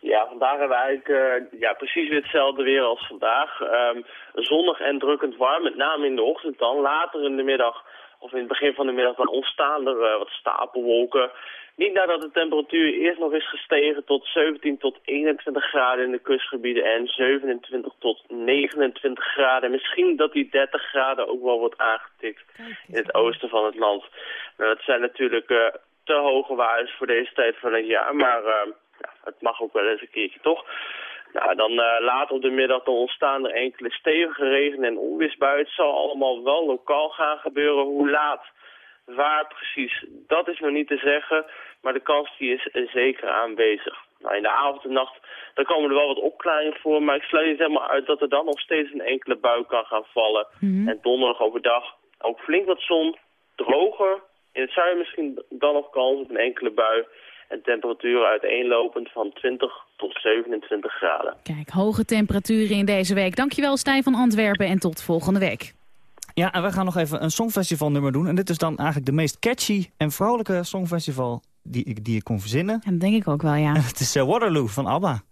Speaker 16: Ja, vandaag hebben we eigenlijk uh, ja, precies weer hetzelfde weer als vandaag. Um, zonnig en drukkend warm, met name in de ochtend dan. Later in de middag, of in het begin van de middag, dan ontstaan er uh, wat stapelwolken. Niet nadat de temperatuur eerst nog is gestegen tot 17 tot 21 graden in de kustgebieden en 27 tot 29 graden. Misschien dat die 30 graden ook wel wordt aangetikt in het oosten van het land. Nou, dat zijn natuurlijk uh, te hoge waardes voor deze tijd van het jaar, maar uh, ja, het mag ook wel eens een keertje toch. Nou, dan uh, later op de middag dan ontstaan er enkele stevige regen- en onweersbuien. Het zal allemaal wel lokaal gaan gebeuren. Hoe laat? Waar precies, dat is nog niet te zeggen, maar de kans die is zeker aanwezig. Nou, in de avond en nacht dan komen er wel wat opklaringen voor, maar ik sluit niet helemaal uit dat er dan nog steeds een enkele bui kan gaan vallen. Mm -hmm. En donderdag overdag ook flink wat zon, droger, in het zuiden misschien dan nog kans op een enkele bui. En temperaturen uiteenlopend van 20 tot 27 graden.
Speaker 4: Kijk, hoge temperaturen in deze week. Dankjewel Stijn van Antwerpen en tot volgende week.
Speaker 17: Ja, en we gaan nog even een songfestival nummer doen. En dit is dan eigenlijk de meest catchy en vrolijke songfestival die ik, die ik kon verzinnen.
Speaker 4: En dat denk ik ook wel, ja.
Speaker 17: Het is uh, Waterloo van ABBA.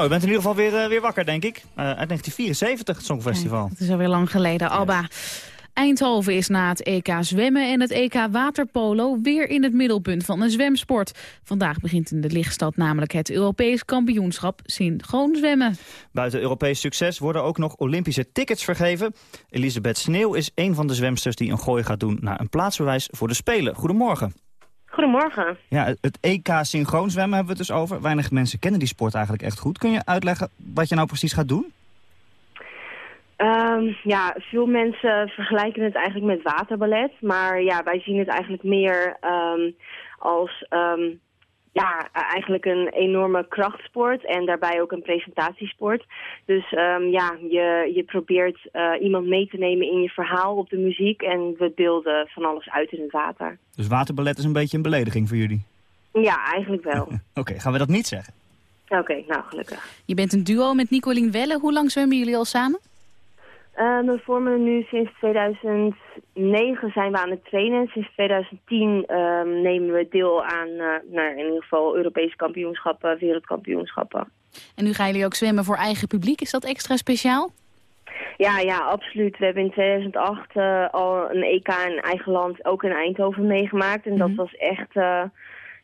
Speaker 17: Nou, u bent in ieder geval weer, uh, weer wakker, denk ik. Uh, uit 1974, het Songfestival.
Speaker 4: Het is alweer lang geleden. Alba. Eindhoven is na het EK zwemmen en het EK waterpolo weer in het middelpunt van een zwemsport. Vandaag begint in de lichtstad namelijk het Europees kampioenschap synchroon zwemmen.
Speaker 17: Buiten Europees succes worden ook nog Olympische tickets vergeven. Elisabeth Sneeuw is een van de zwemsters die een gooi gaat doen naar een plaatsbewijs voor de Spelen. Goedemorgen.
Speaker 18: Goedemorgen.
Speaker 17: Ja, het EK synchroon zwemmen hebben we het dus over. Weinig mensen kennen die sport eigenlijk echt goed. Kun je uitleggen wat je nou precies gaat doen?
Speaker 18: Um, ja, veel mensen vergelijken het eigenlijk met waterballet. Maar ja, wij zien het eigenlijk meer um, als um, ja, eigenlijk een enorme krachtsport en daarbij ook een presentatiesport. Dus um, ja, je, je probeert uh, iemand mee te nemen in je verhaal op de muziek en we beelden van alles uit in het water.
Speaker 3: Dus waterballet is een beetje een belediging voor jullie?
Speaker 18: Ja, eigenlijk wel.
Speaker 3: Oké, okay, gaan we dat niet zeggen?
Speaker 18: Oké, okay, nou gelukkig.
Speaker 4: Je bent een duo met Nicolien Welle. Hoe lang zwemmen jullie al samen?
Speaker 18: Uh, we vormen nu sinds 2009 zijn we aan het trainen. Sinds 2010 uh, nemen we deel aan uh, nou, in ieder geval Europese kampioenschappen, wereldkampioenschappen.
Speaker 4: En nu gaan jullie ook zwemmen voor eigen publiek. Is dat extra speciaal?
Speaker 18: Ja, ja, absoluut. We hebben in 2008 uh, al een EK in eigen land, ook in Eindhoven, meegemaakt. En mm -hmm. dat was echt...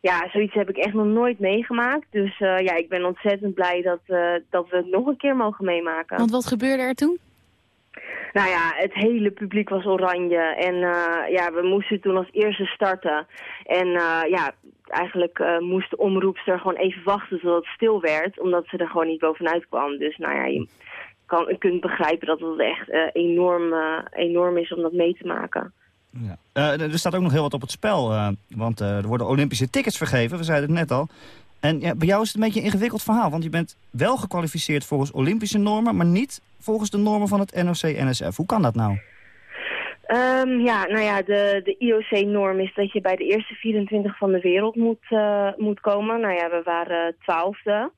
Speaker 18: Ja, zoiets heb ik echt nog nooit meegemaakt. Dus ja, ik ben ontzettend blij dat, dat we het nog een keer mogen meemaken.
Speaker 4: Want wat gebeurde er toen?
Speaker 18: Nou ja, het hele publiek was oranje. En uh, ja, we moesten toen als eerste starten. En uh, ja, eigenlijk uh, moest de omroepster gewoon even wachten tot het stil werd. Omdat ze er gewoon niet bovenuit kwam. Dus nou ja, je, kan, kunt begrijpen dat het echt enorm, enorm is om dat mee te maken.
Speaker 3: Ja. er staat ook nog heel wat op het spel. want er worden Olympische tickets vergeven, we zeiden het net al. En ja, bij jou is het een beetje een ingewikkeld verhaal. Want je bent wel gekwalificeerd volgens Olympische normen... maar niet volgens de normen van het NOC-NSF. Hoe kan dat nou?
Speaker 18: Um, ja, nou ja, de, de IOC-norm is dat je bij de eerste 24 van de wereld moet, uh, moet komen. Nou ja, we waren twaalfde.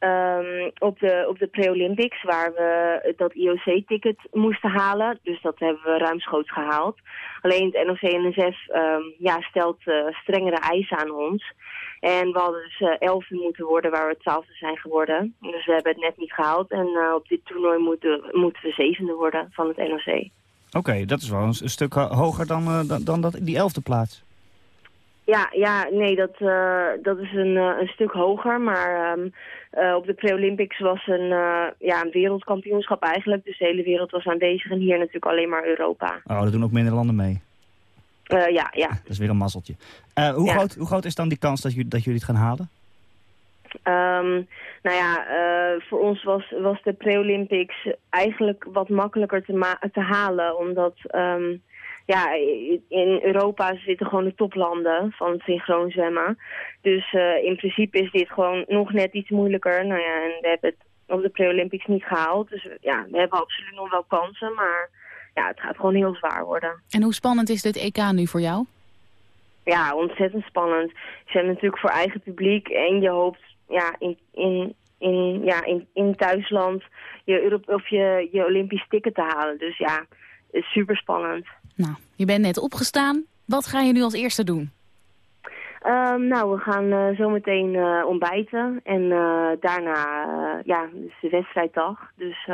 Speaker 18: Um, op de, op de pre-Olympics, waar we dat IOC-ticket moesten halen. Dus dat hebben we ruimschoots gehaald. Alleen het NOC-NSF um, ja, stelt uh, strengere eisen aan ons. En we hadden dus uh, elfde moeten worden waar we twaalfde zijn geworden. Dus we hebben het net niet gehaald. En uh, op dit toernooi moeten, moeten we zevende worden van het NOC.
Speaker 3: Oké, okay, dat is wel een, stuk hoger dan, uh, dan, dan dat, die elfde plaats.
Speaker 18: Ja, ja nee, dat, dat is een, een stuk hoger. Maar um, op de pre-Olympics was een, ja, een wereldkampioenschap eigenlijk. Dus de hele wereld was aanwezig. En hier natuurlijk alleen maar Europa.
Speaker 3: Oh, dat doen ook minder landen mee.
Speaker 18: Uh, ja, ja.
Speaker 3: Dat is weer een mazzeltje. Uh, hoe, ja. groot, hoe groot is dan die kans dat, jullie, dat jullie het gaan halen?
Speaker 18: Um, nou ja, uh, voor ons was, was de pre-Olympics eigenlijk wat makkelijker te, te halen. Omdat um, ja, in Europa zitten gewoon de toplanden van het synchroon zwemmen. Dus in principe is dit gewoon nog net iets moeilijker. Nou ja, en we hebben het op de pre-Olympics niet gehaald. Dus ja, we hebben absoluut nog wel kansen, maar ja, het gaat gewoon heel zwaar worden.
Speaker 4: En hoe spannend is dit EK nu voor jou?
Speaker 18: Ja, ontzettend spannend. Je hebt natuurlijk voor eigen publiek en je hoopt ja, in, in, in, ja, in, in thuisland je, Europe, of je, je Olympisch ticket te halen. Dus ja, super spannend.
Speaker 4: Nou, je bent net opgestaan. Wat ga je nu als eerste doen?
Speaker 18: Um, nou, we gaan uh, zometeen uh, ontbijten. En uh, daarna, ja, dus de wedstrijddag. Dus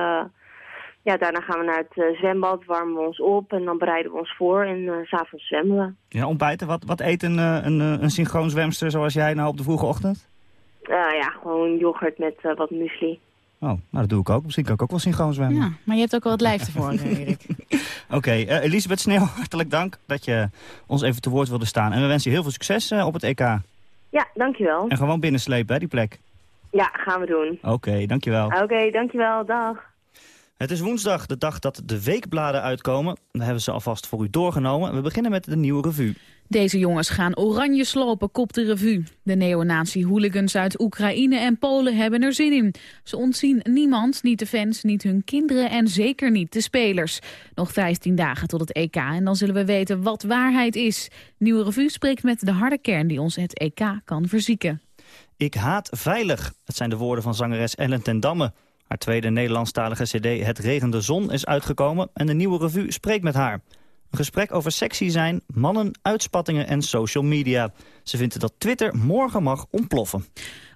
Speaker 18: ja, daarna gaan we naar het uh, zwembad, warmen we ons op en dan bereiden we ons voor en uh, s'avonds zwemmen we.
Speaker 3: Ja, ontbijten. Wat, wat eet een, uh, een, een synchroon zwemster zoals jij nou op de vroege ochtend?
Speaker 18: ja, gewoon yoghurt met wat muesli.
Speaker 3: Oh, nou dat doe ik ook. Misschien kan ik ook wel synchroon zwemmen.
Speaker 4: Ja, maar je hebt ook wel het lijf ervoor, Erik.
Speaker 3: Oké, okay, Elisabeth Sneeuw, hartelijk dank dat je ons even te woord wilde staan. En we wensen je heel veel succes op het EK.
Speaker 18: Ja, dankjewel.
Speaker 3: En gewoon binnenslepen, hè, die plek.
Speaker 18: Ja, gaan we doen.
Speaker 3: Oké, okay, dankjewel.
Speaker 18: Oké, okay, dankjewel. Dag.
Speaker 3: Het is woensdag, de dag dat de weekbladen uitkomen. We hebben ze alvast voor u doorgenomen. We beginnen met de nieuwe revue.
Speaker 4: Deze jongens gaan oranje slopen, kop de revue. De neonazi-hooligans uit Oekraïne en Polen hebben er zin in. Ze ontzien niemand, niet de fans, niet hun kinderen en zeker niet de spelers. Nog 15 dagen tot het EK en dan zullen we weten wat waarheid is. Nieuwe revue spreekt met de harde kern die ons het EK kan verzieken.
Speaker 3: Ik haat veilig. Dat zijn de woorden van zangeres Ellen ten Damme. Haar tweede Nederlandstalige cd Het regende zon is uitgekomen en de nieuwe revue spreekt met haar. Een gesprek over sexy zijn, mannen, uitspattingen en social media. Ze vindt dat Twitter morgen mag ontploffen.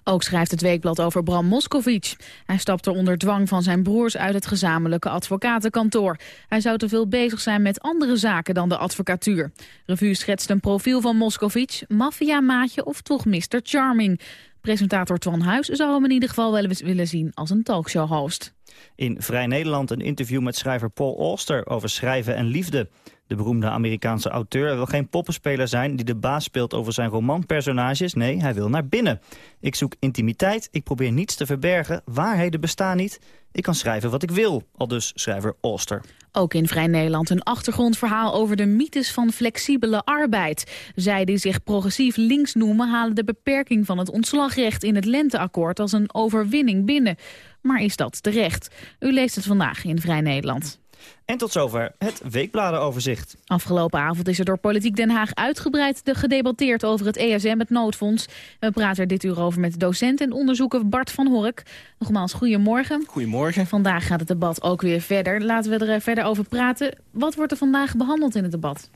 Speaker 4: Ook schrijft het Weekblad over Bram Moskovic. Hij stapte onder dwang van zijn broers uit het gezamenlijke advocatenkantoor. Hij zou te veel bezig zijn met andere zaken dan de advocatuur. Revue schetst een profiel van Moskovic, maffia-maatje of toch Mr. Charming. Presentator Twan Huis zou hem in ieder geval wel eens willen zien als een talkshow-host.
Speaker 3: In Vrij Nederland een interview met schrijver Paul Auster over schrijven en liefde. De beroemde Amerikaanse auteur wil geen poppenspeler zijn... die de baas speelt over zijn romanpersonages. Nee, hij wil naar binnen. Ik zoek intimiteit, ik probeer niets te verbergen. Waarheden bestaan niet. Ik kan schrijven wat ik wil, al dus schrijver Oster.
Speaker 4: Ook in Vrij Nederland een achtergrondverhaal over de mythes van flexibele arbeid. Zij die zich progressief links noemen halen de beperking van het ontslagrecht in het lenteakkoord als een overwinning binnen. Maar is dat terecht? U leest het vandaag in Vrij Nederland.
Speaker 3: En tot zover het weekbladenoverzicht.
Speaker 4: Afgelopen avond is er door Politiek Den Haag uitgebreid gedebatteerd over het ESM, het noodfonds. We praten er dit uur over met docent en onderzoeker Bart van Hork. Nogmaals, goedemorgen.
Speaker 5: Goedemorgen.
Speaker 4: Vandaag gaat het debat ook weer verder. Laten we er eh, verder over praten. Wat wordt er vandaag behandeld in het debat?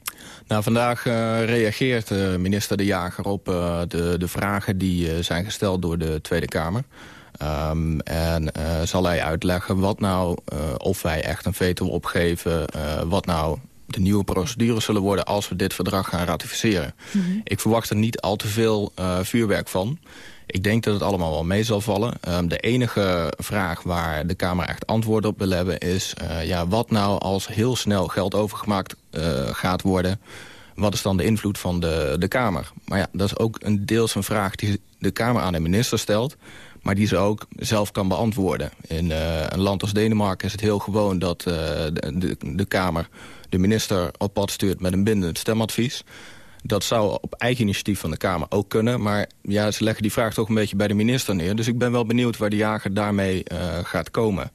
Speaker 5: Nou, vandaag uh, reageert uh, minister De Jager op uh, de, de vragen die zijn gesteld door de Tweede Kamer. Um, en uh, zal hij uitleggen wat nou, uh, of wij echt een veto opgeven... Uh, wat nou de nieuwe procedures zullen worden als we dit verdrag gaan ratificeren. Mm -hmm. Ik verwacht er niet al te veel vuurwerk van. Ik denk dat het allemaal wel mee zal vallen. Um, de enige vraag waar de Kamer echt antwoord op wil hebben is... ja, wat nou als heel snel geld overgemaakt gaat worden... wat is dan de invloed van de, de Kamer? Maar ja, dat is ook een deels een vraag die de Kamer aan de minister stelt maar die ze ook zelf kan beantwoorden. In uh, een land als Denemarken is het heel gewoon dat uh, de, de, Kamer de minister op pad stuurt met een bindend stemadvies. Dat zou op eigen initiatief van de Kamer ook kunnen. Maar ja, ze leggen die vraag toch een beetje bij de minister neer. Dus ik ben wel benieuwd waar de jager daarmee uh, gaat komen.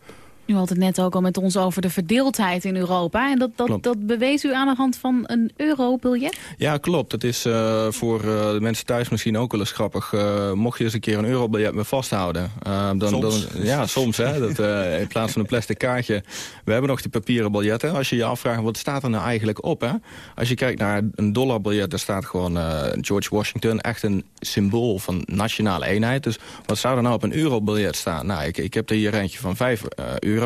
Speaker 4: U had het net ook al met ons over de verdeeldheid in Europa. En dat, dat, dat bewees u aan de hand van een eurobiljet?
Speaker 5: Ja, klopt. Dat is uh, voor uh, de mensen thuis misschien ook wel eens grappig. Uh, mocht je eens een keer een eurobiljet me vasthouden. dan,
Speaker 3: soms.
Speaker 5: Dan, ja, soms. Hè, dat, in plaats van een plastic kaartje. We hebben nog die papieren biljetten. Als je je afvraagt, wat staat er nou eigenlijk op? Hè? Als je kijkt naar een dollarbiljet, daar staat gewoon George Washington. Echt een symbool van nationale eenheid. Dus wat zou er nou op een eurobiljet staan? Nou, ik, ik heb er hier eentje van 5 euro.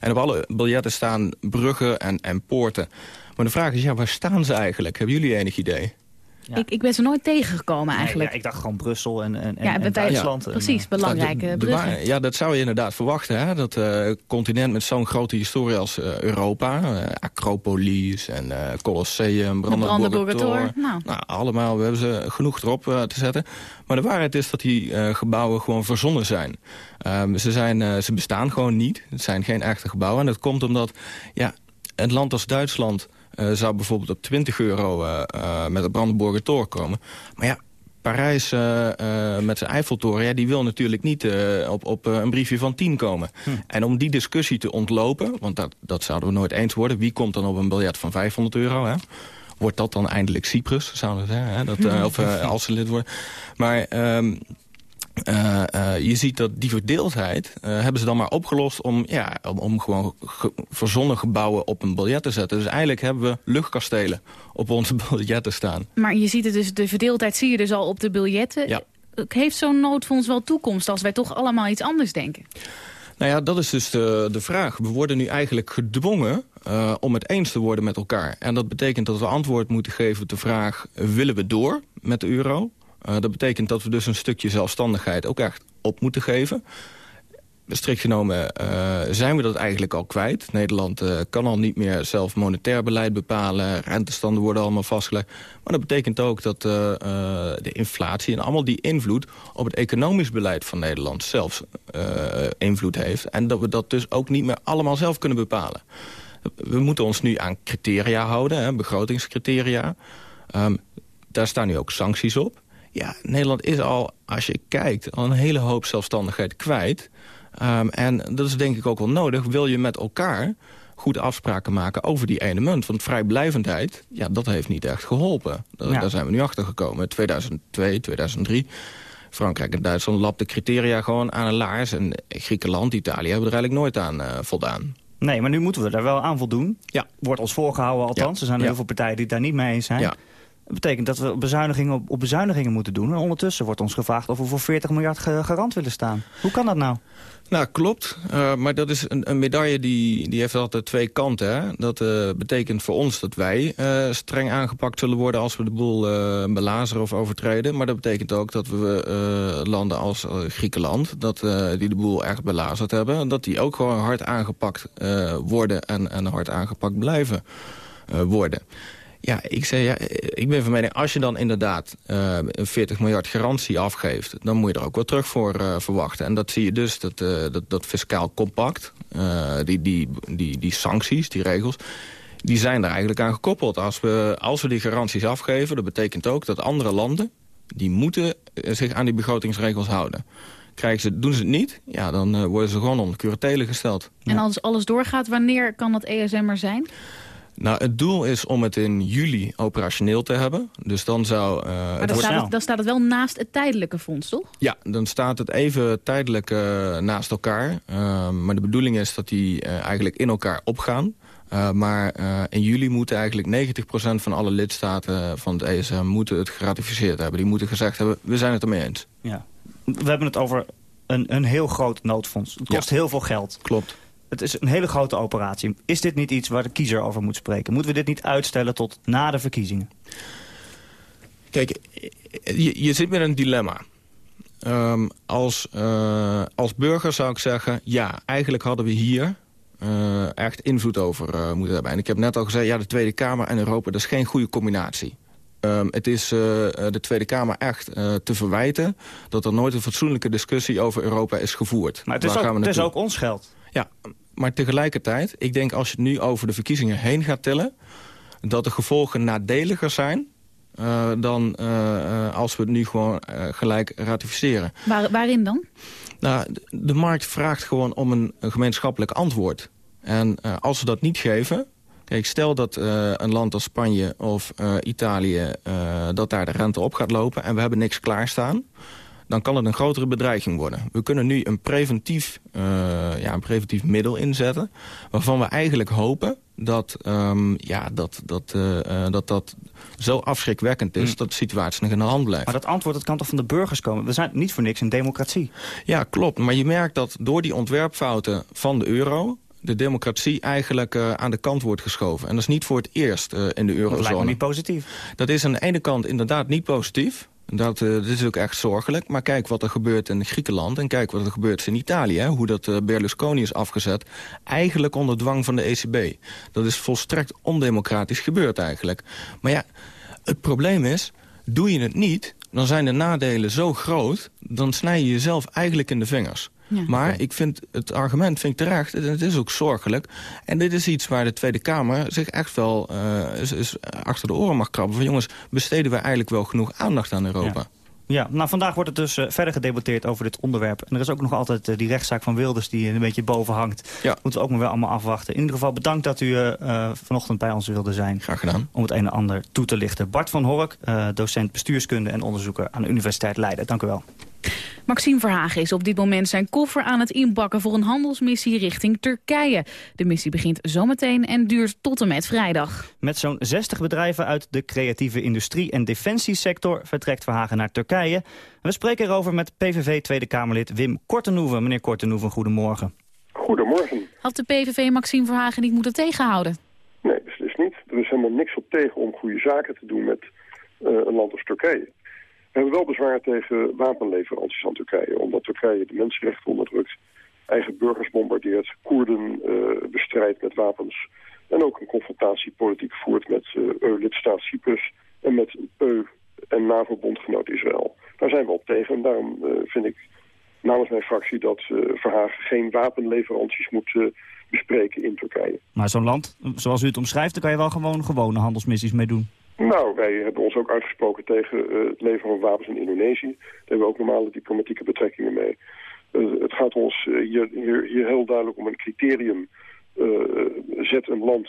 Speaker 5: En op alle biljetten staan bruggen en, en poorten. Maar de vraag is, ja, waar staan ze eigenlijk? Hebben jullie enig idee?
Speaker 4: Ja. Ik, ik ben ze nooit tegengekomen eigenlijk.
Speaker 3: Nee, ja, ik dacht gewoon Brussel en, en, ja, en Duitsland.
Speaker 4: Ja, precies, belangrijke
Speaker 5: de,
Speaker 4: bruggen.
Speaker 5: De, ja, dat zou je inderdaad verwachten. Hè? Dat uh, continent met zo'n grote historie als uh, Europa. Uh, Acropolis en Colosseum, Brandenburger Tor. Nou. nou. allemaal, we hebben ze genoeg erop te zetten. Maar de waarheid is dat die gebouwen gewoon verzonnen zijn. Um, ze, zijn ze bestaan gewoon niet. Het zijn geen echte gebouwen. En dat komt omdat ja, een land als Duitsland... Uh, zou bijvoorbeeld op 20 euro uh, uh, met het Brandenburger Tor komen. Maar ja, Parijs met zijn Eiffeltoren, ja, die wil natuurlijk niet op, op een briefje van 10 komen. Hm. En om die discussie te ontlopen, want dat, dat zouden we nooit eens worden... wie komt dan op een biljet van 500 euro, hè? Wordt dat dan eindelijk Cyprus, zouden we zeggen, hè? Dat, of als ze lid worden. Maar... Um, uh, uh, je ziet dat die verdeeldheid uh, hebben ze dan maar opgelost om, ja, om, om gewoon ge verzonnen gebouwen op een biljet te zetten. Dus eigenlijk hebben we luchtkastelen op onze biljetten staan.
Speaker 4: Maar je ziet het dus, de verdeeldheid zie je dus al op de biljetten.
Speaker 5: Ja.
Speaker 4: Heeft zo'n noodfonds wel toekomst als wij toch allemaal iets anders denken?
Speaker 5: Nou ja, dat is dus de, de vraag. We worden nu eigenlijk gedwongen uh, om het eens te worden met elkaar. En dat betekent dat we antwoord moeten geven op de vraag... willen we door met de euro? Uh, dat betekent dat we dus een stukje zelfstandigheid ook echt op moeten geven. Strikt genomen uh, zijn we dat eigenlijk al kwijt. Nederland uh, kan al niet meer zelf monetair beleid bepalen. Rentestanden worden allemaal vastgelegd. Maar dat betekent ook dat de inflatie en allemaal die invloed... op het economisch beleid van Nederland zelfs invloed heeft. En dat we dat dus ook niet meer allemaal zelf kunnen bepalen. We moeten ons nu aan criteria houden, hè, begrotingscriteria. Um, daar staan nu ook sancties op. Ja, Nederland is al, als je kijkt, al een hele hoop zelfstandigheid kwijt. Um, en dat is denk ik ook wel nodig. Wil je met elkaar goede afspraken maken over die ene munt. Want vrijblijvendheid, ja, dat heeft niet echt geholpen. Daar, ja. daar zijn we nu achter gekomen. 2002, 2003... Frankrijk en Duitsland lapten criteria gewoon aan een laars. En Griekenland, Italië hebben er eigenlijk nooit aan uh, voldaan.
Speaker 3: Nee, maar nu moeten we daar wel aan voldoen.
Speaker 5: Ja.
Speaker 3: Wordt ons voorgehouden althans. Ja. Er zijn ja. heel veel partijen die het daar niet mee eens zijn.
Speaker 5: Ja.
Speaker 3: Dat betekent dat we bezuinigingen op, op, bezuinigingen moeten doen. En ondertussen wordt ons gevraagd of we voor 40 miljard garant willen staan. Hoe kan dat nou?
Speaker 5: Nou, klopt. Uh, maar dat is een, een, medaille die, die heeft altijd twee kanten. Hè? Dat uh, betekent voor ons dat wij uh, streng aangepakt zullen worden... als we de boel belazeren of overtreden. Maar dat betekent ook dat we landen als Griekenland... Dat, die de boel echt belazerd hebben... dat die ook gewoon hard aangepakt worden en, en hard aangepakt blijven. eh, worden. Ja, ik zei, ja, ik ben van mening, als je dan inderdaad uh, een 40 miljard garantie afgeeft... dan moet je er ook wel terug voor uh, verwachten. En dat zie je dus, dat, uh, dat, dat fiscaal compact, die, die, die, die sancties, die regels... die zijn er eigenlijk aan gekoppeld. Als we, als we die garanties afgeven, dat betekent ook dat andere landen... die moeten zich aan die begrotingsregels houden. Krijgen ze, doen ze het niet, ja, dan worden ze gewoon onder curatelen gesteld.
Speaker 4: En als alles doorgaat, wanneer kan dat ESM er zijn?
Speaker 5: Nou, het doel is om het in juli operationeel te hebben. Dus dan zou... Uh,
Speaker 4: maar dan, staat het, dan staat het wel naast het tijdelijke fonds, toch?
Speaker 5: Ja, dan staat het even tijdelijk uh, naast elkaar. Uh, maar de bedoeling is dat die eigenlijk in elkaar opgaan. maar in juli moeten eigenlijk 90% van alle lidstaten van het ESM moeten het geratificeerd hebben. Die moeten gezegd hebben, we zijn het ermee eens.
Speaker 3: Ja. We hebben het over een, een heel groot noodfonds. Het kost
Speaker 5: Ja.
Speaker 3: heel veel geld.
Speaker 5: Klopt.
Speaker 3: Het is een hele grote operatie. Is dit niet iets waar de kiezer over moet spreken? Moeten we dit niet uitstellen tot na de verkiezingen?
Speaker 5: Kijk, je, je zit met een dilemma. Ehm, als, eh, als burger zou ik zeggen... ja, eigenlijk hadden we hier eh, echt invloed over eh, moeten hebben. En ik heb net al gezegd... ja, de Tweede Kamer en Europa, dat is geen goede combinatie. Ehm, het is de Tweede Kamer echt te verwijten... dat er nooit een fatsoenlijke discussie over Europa is gevoerd.
Speaker 3: Maar het is,
Speaker 5: Waar
Speaker 3: ook,
Speaker 5: gaan we
Speaker 3: het is ook ons geld.
Speaker 5: Ja, maar tegelijkertijd, ik denk als je het nu over de verkiezingen heen gaat tellen... dat de gevolgen nadeliger zijn eh, dan eh, eh, als we het nu gewoon gelijk ratificeren.
Speaker 4: Waar, waarin dan?
Speaker 5: Nou, de- markt vraagt gewoon om een, een gemeenschappelijk antwoord. En als we dat niet geven... Kijk, stel dat een land als Spanje of Italië... dat daar de rente op gaat lopen en we hebben niks klaarstaan... dan kan het een grotere bedreiging worden. We kunnen nu een preventief, eh, ja, een preventief middel inzetten... waarvan we eigenlijk hopen dat ehm, ja, dat, dat, eh, eh, dat, dat zo afschrikwekkend is... dat de situatie nog in de hand blijft.
Speaker 3: Maar dat antwoord dat kan toch van de burgers komen? We zijn niet voor niks een democratie.
Speaker 5: Ja, klopt. Maar je merkt dat door die ontwerpfouten van de euro... de democratie eigenlijk aan de kant wordt geschoven. En dat is niet voor het eerst in de
Speaker 3: Dat
Speaker 5: eurozone.
Speaker 3: lijkt me niet positief.
Speaker 5: Dat is aan de ene kant inderdaad niet positief. Dat, eh, is ook echt zorgelijk. Maar kijk wat er gebeurt in Griekenland en kijk wat er gebeurt in Italië. hè. Hoe dat eh, Berlusconi is afgezet. Eigenlijk onder dwang van de ECB. Dat is volstrekt ondemocratisch gebeurd eigenlijk. Maar ja, het probleem is, doe je het niet... dan zijn de nadelen zo groot, dan snij je jezelf eigenlijk in de vingers.
Speaker 4: Ja.
Speaker 5: Maar ik vind het argument vind ik terecht en het is ook zorgelijk. En dit is iets waar de Tweede Kamer zich echt wel eh, is, is achter de oren mag krabben. Van jongens, besteden we eigenlijk wel genoeg aandacht aan Europa?
Speaker 3: Ja, nou vandaag wordt het dus eh, verder gedebatteerd over dit onderwerp. En er is ook nog altijd eh, die rechtszaak van Wilders die een beetje boven hangt.
Speaker 5: Ja.
Speaker 3: Moeten we ook maar wel allemaal afwachten. In ieder geval bedankt dat u vanochtend bij ons wilde zijn.
Speaker 5: Graag gedaan.
Speaker 3: Om het een en ander toe te lichten. Bart van Hork, eh, docent bestuurskunde en onderzoeker aan de Universiteit Leiden. Dank u wel.
Speaker 4: Maxime Verhagen is op dit moment zijn koffer aan het inpakken voor een handelsmissie richting Turkije. De missie begint zometeen en duurt tot en met vrijdag.
Speaker 3: Met zo'n 60 bedrijven uit de creatieve industrie- en defensiesector vertrekt Verhagen naar Turkije. We spreken erover met PVV Tweede Kamerlid Wim Kortenhoeven. Meneer Kortenhoeven, goedemorgen.
Speaker 19: Goedemorgen.
Speaker 4: Had de PVV Maxime Verhagen niet moeten tegenhouden?
Speaker 19: Nee, beslist niet. Er is helemaal niks op tegen om goede zaken te doen met eh, een land als Turkije. We hebben wel bezwaar tegen wapenleveranties aan Turkije. Omdat Turkije de mensenrechten onderdrukt, eigen burgers bombardeert, Koerden eh, bestrijdt met wapens. En ook een confrontatiepolitiek voert met eh, EU-lidstaat Cyprus en met EU- en NAVO-bondgenoot Israël. Daar zijn we op tegen en daarom eh, vind ik namens mijn fractie dat Verhagen geen wapenleveranties moet bespreken in Turkije.
Speaker 3: Maar zo'n land, zoals u het omschrijft, daar kan je wel gewoon gewone handelsmissies mee doen.
Speaker 19: Nou, wij hebben ons ook uitgesproken tegen eh, het leveren van wapens in Indonesië. Daar hebben we ook normale diplomatieke betrekkingen mee. Eh, het gaat ons eh, hier, heel duidelijk om een criterium. Zet een land,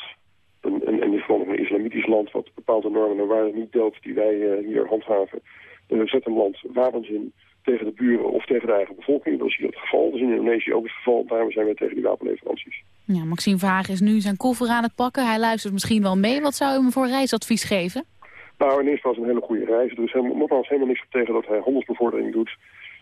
Speaker 19: een, in dit geval een islamitisch land... wat bepaalde normen en waarden niet deelt die wij hier handhaven. Zet een land wapens in tegen de buren of tegen de eigen bevolking. Dat is hier het geval. Dat is in Indonesië ook het geval. Daarom zijn wij tegen die wapenleveranties.
Speaker 4: Ja, Maxime Verhagen is nu zijn koffer aan het pakken. Hij luistert misschien wel mee. Wat zou u hem voor reisadvies geven?
Speaker 19: Nou, in eerste was een hele goede reis. Er is helemaal, nogmaals helemaal niks op tegen dat hij handelsbevordering doet.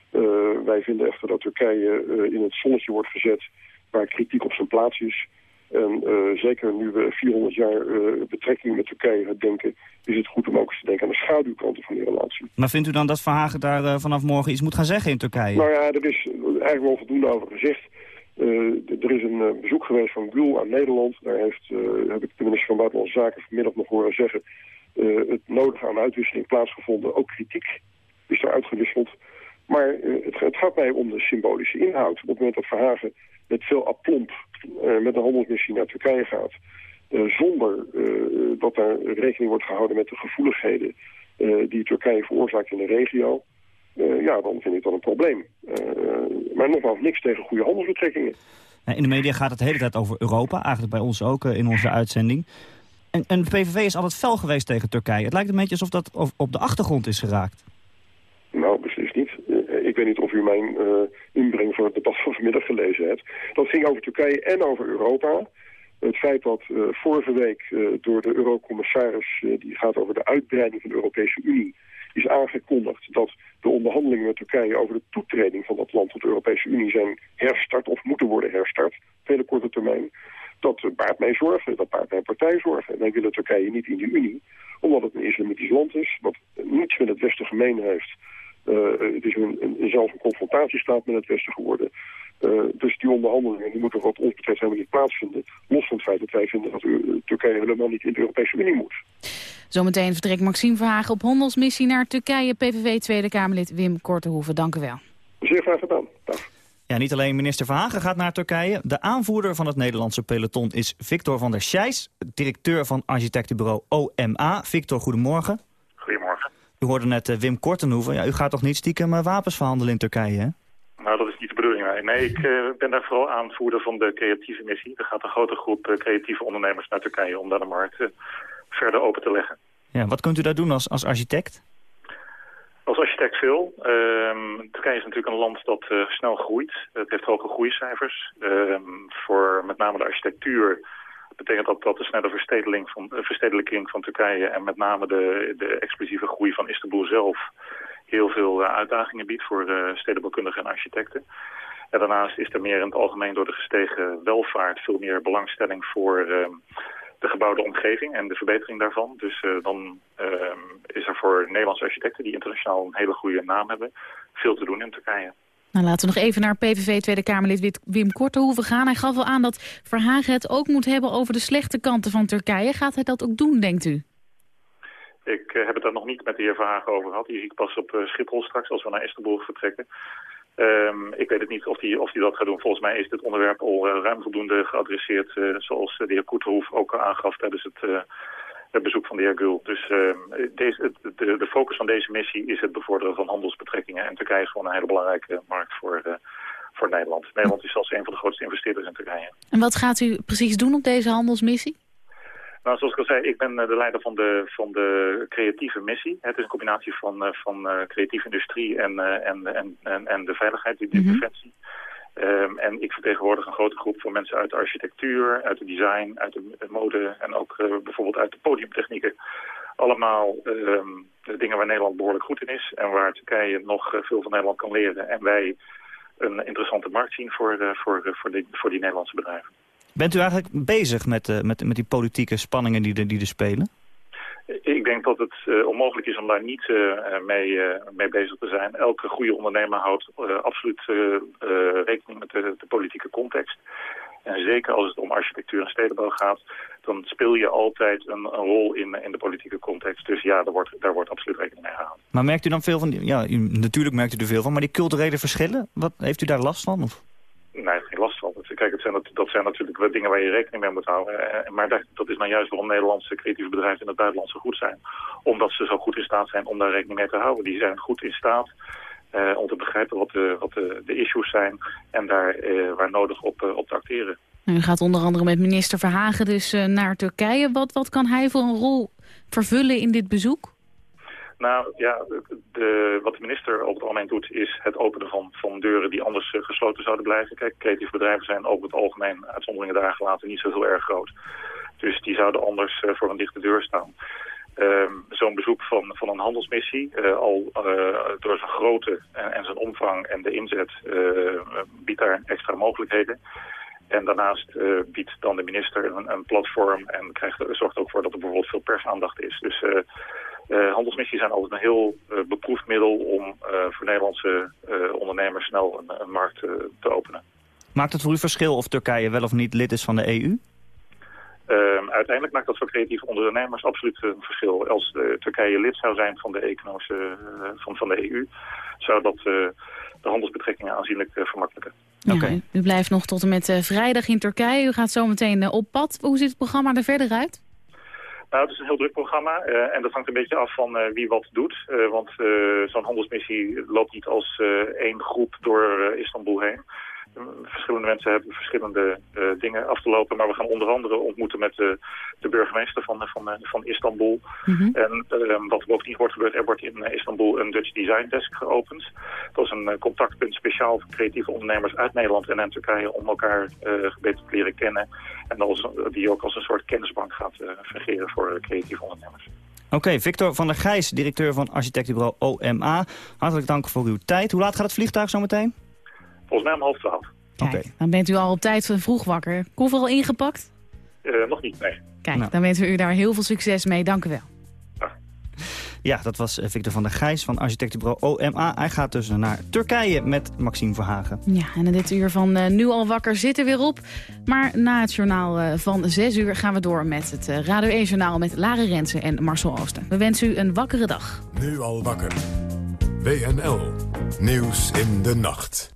Speaker 19: Eh, wij vinden echter dat Turkije eh, in het zonnetje wordt gezet waar kritiek op zijn plaats is. En eh, zeker nu we 400 jaar eh, betrekking met Turkije herdenken, is het goed om ook eens te denken aan de schaduwkanten van die relatie.
Speaker 3: Maar vindt u dan dat Verhagen daar eh, vanaf morgen iets moet gaan zeggen in Turkije?
Speaker 19: Nou ja, er is eigenlijk wel voldoende over gezegd. er is een bezoek geweest van Gül aan Nederland. Daar heeft, heb ik de minister van Buitenlandse Zaken vanmiddag nog horen zeggen... het nodige aan uitwisseling plaatsgevonden. Ook kritiek is er uitgewisseld. Maar het, het, gaat mij om de symbolische inhoud. Op het moment dat Verhagen met veel aplomp met een handelsmissie naar Turkije gaat... zonder dat daar rekening wordt gehouden met de gevoeligheden die Turkije veroorzaakt in de regio... Ja, dan vind ik dat een probleem. Maar nogmaals, niks tegen goede handelsbetrekkingen.
Speaker 3: In de media gaat het de hele tijd over Europa, eigenlijk bij ons ook in onze uitzending. En, en de PVV is altijd fel geweest tegen Turkije. Het lijkt een beetje alsof dat op de achtergrond is geraakt.
Speaker 19: Ik weet niet of u mijn inbreng voor het debat van vanmiddag gelezen hebt. Dat ging over Turkije en over Europa. Het feit dat vorige week door de eurocommissaris, die gaat over de uitbreiding van de Europese Unie is aangekondigd dat de onderhandelingen met Turkije over de toetreding van dat land tot de Europese Unie zijn herstart of moeten worden herstart op hele korte termijn. Dat baart mij zorgen, dat baart mijn partij zorgen. En wij willen Turkije niet in de Unie, omdat het een islamitisch land is, wat niets met het Westen gemeen heeft. Uh, het is een, een, zelfs een confrontatiestaat met het Westen geworden. Uh, dus die onderhandelingen die moeten wat ons betreft helemaal niet plaatsvinden. Los van het feit dat wij vinden dat Turkije helemaal niet in de Europese Unie moet.
Speaker 4: Zometeen vertrekt Maxime Verhagen op handelsmissie naar Turkije. PVV Tweede Kamerlid Wim Kortehoeven, dank u wel.
Speaker 19: Zeer graag gedaan. Dag.
Speaker 3: Ja, niet alleen minister Verhagen gaat naar Turkije. De aanvoerder van het Nederlandse peloton is Victor van der Scheijs, directeur van architectenbureau OMA. Victor, goedemorgen.
Speaker 20: Goedemorgen.
Speaker 3: U hoorde net uh, Wim Kortenhoeven. Ja, u gaat toch niet stiekem uh, wapens verhandelen in Turkije, hè?
Speaker 20: Nou, dat is niet de bedoeling. Nee, nee ik uh, ben daar vooral aanvoerder van de creatieve missie. Er gaat een grote groep creatieve ondernemers naar Turkije om daar de markt verder open te leggen.
Speaker 3: Ja, wat kunt u daar doen als, als architect?
Speaker 20: Als architect veel. Um, Turkije is natuurlijk een land dat snel groeit. Het heeft hoge groeicijfers. Um, voor met name de architectuur betekent dat dat de snelle verstedelijking van, uh, verstedelijking van Turkije... en met name de, de explosieve groei van Istanbul zelf... heel veel uh, uitdagingen biedt voor stedenbouwkundigen en architecten. En daarnaast is er meer in het algemeen door de gestegen welvaart... veel meer belangstelling voor ehm, de gebouwde omgeving en de verbetering daarvan. Dus dan uh, is er voor Nederlandse architecten die internationaal een hele goede naam hebben, veel te doen in Turkije.
Speaker 4: Nou, laten we nog even naar PVV Tweede Kamerlid Wim Kortehoeven gaan. Hij gaf wel aan dat Verhagen het ook moet hebben over de slechte kanten van Turkije. Gaat hij dat ook doen, denkt u?
Speaker 20: Ik uh, heb het daar nog niet met de heer Verhagen over gehad. Die zie ik pas op Schiphol straks als we naar Istanbul vertrekken. Um, ik weet het niet of hij of dat gaat doen. Volgens mij is dit onderwerp al uh, ruim voldoende geadresseerd... Zoals de heer Koeterhoef ook aangaf tijdens het, het, bezoek van de heer Gul. Dus ehm, deze, de, de, focus van deze missie is het bevorderen van handelsbetrekkingen. En Turkije is gewoon een hele belangrijke markt voor, voor Nederland. Nederland is zelfs een van de grootste investeerders in Turkije.
Speaker 4: En wat gaat u precies doen op deze handelsmissie?
Speaker 20: Nou, zoals ik al zei, ik ben de leider van de, van de creatieve missie. Het is een combinatie van, van creatieve industrie en, en, en, en, de veiligheid, die mm -hmm. defensie. Um, en ik vertegenwoordig een grote groep van mensen uit de architectuur, uit de design, uit de mode en ook uh, bijvoorbeeld uit de podiumtechnieken. Allemaal de dingen waar Nederland behoorlijk goed in is en waar Turkije nog veel van Nederland kan leren. En wij een interessante markt zien voor, voor, voor, die, voor die Nederlandse bedrijven.
Speaker 3: Bent u eigenlijk bezig met, met, met die politieke spanningen die die er spelen?
Speaker 20: Ik denk dat het uh, onmogelijk is om daar niet uh, mee, mee bezig te zijn. Elke goede ondernemer houdt absoluut rekening met de, de, politieke context. En zeker als het om architectuur en stedenbouw gaat, dan speel je altijd een, een rol in, in de politieke context. Dus ja, daar wordt, daar wordt absoluut rekening mee gehouden.
Speaker 3: Maar merkt u dan veel van, ja, u, natuurlijk merkt u er veel van, maar die culturele verschillen, wat, heeft u daar last van? Of?
Speaker 20: Nee, geen last van. Zijn, dat zijn natuurlijk wel dingen waar je rekening mee moet houden. Maar dat, is nou juist waarom Nederlandse creatieve bedrijven in het buitenland zo goed zijn. Omdat ze zo goed in staat zijn om daar rekening mee te houden. Die zijn goed in staat uh, om te begrijpen wat de, wat de, issues zijn en daar waar nodig op, op te acteren.
Speaker 4: U gaat onder andere met minister Verhagen dus naar Turkije. Wat, wat kan hij voor een rol vervullen in dit bezoek?
Speaker 20: Nou ja, de, wat de minister op het algemeen doet is het openen van, van deuren die anders uh, gesloten zouden blijven. Kijk, creatieve bedrijven zijn over het algemeen uitzonderingen daar gelaten niet zo heel erg groot. Dus die zouden anders uh, voor een dichte deur staan. Um, Zo'n bezoek van, van een handelsmissie, uh, al door zijn grootte en, zijn omvang en de inzet, biedt daar extra mogelijkheden. En daarnaast biedt dan de minister een, een platform en krijgt, zorgt ook voor dat er bijvoorbeeld veel persaandacht is. Dus uh, uh, handelsmissies zijn altijd een heel beproefd middel om voor Nederlandse ondernemers snel een, een markt te openen.
Speaker 3: Maakt het voor u verschil of Turkije wel of niet lid is van de EU?
Speaker 20: Ehm, uiteindelijk maakt dat voor creatieve ondernemers absoluut een verschil. Als uh, Turkije lid zou zijn van de economische uh, van, van de EU, zou dat uh, de handelsbetrekkingen aanzienlijk vermakkelijken.
Speaker 4: Ja, U blijft nog tot en met vrijdag in Turkije. U gaat zo meteen op pad. Hoe ziet het programma er verder uit?
Speaker 20: Nou, het is een heel druk programma en dat hangt een beetje af van wie wat doet. want zo'n handelsmissie loopt niet als één groep door Istanbul heen verschillende mensen hebben verschillende uh, dingen af te lopen. Maar we gaan onder andere ontmoeten met de, de burgemeester van, van, van Istanbul. Mm -hmm. En uh, wat bovendien wordt gebeurd, er wordt in Istanbul een Dutch Design Desk geopend. Dat is een contactpunt speciaal voor creatieve ondernemers uit Nederland en uit Turkije om elkaar beter te leren kennen. En als, die ook als een soort kennisbank gaat fungeren voor creatieve ondernemers.
Speaker 3: Oké, okay, Victor van der Gijs, directeur van architectenbureau OMA. Hartelijk dank voor uw tijd. Hoe laat gaat het vliegtuig zo meteen?
Speaker 20: Volgens mij om half twaalf.
Speaker 4: Oké. Dan bent u al op tijd vroeg wakker. Koffer al ingepakt?
Speaker 20: Uh, nog niet, nee.
Speaker 4: Kijk, nou. dan wensen we u daar heel veel succes mee. Dank u wel.
Speaker 3: Ja, dat was Victor van der Gijs van architectenbureau OMA. Hij gaat dus naar Turkije met Maxime Verhagen.
Speaker 4: Ja, en in dit uur van uh, Nu al wakker zitten weer op. Maar na het journaal uh, van 6 uur gaan we door met het uh, Radio 1 journaal met Lare Rensen en Marcel Oosten. We wensen u een wakkere dag.
Speaker 2: Nu al wakker. WNL. Nieuws in de nacht.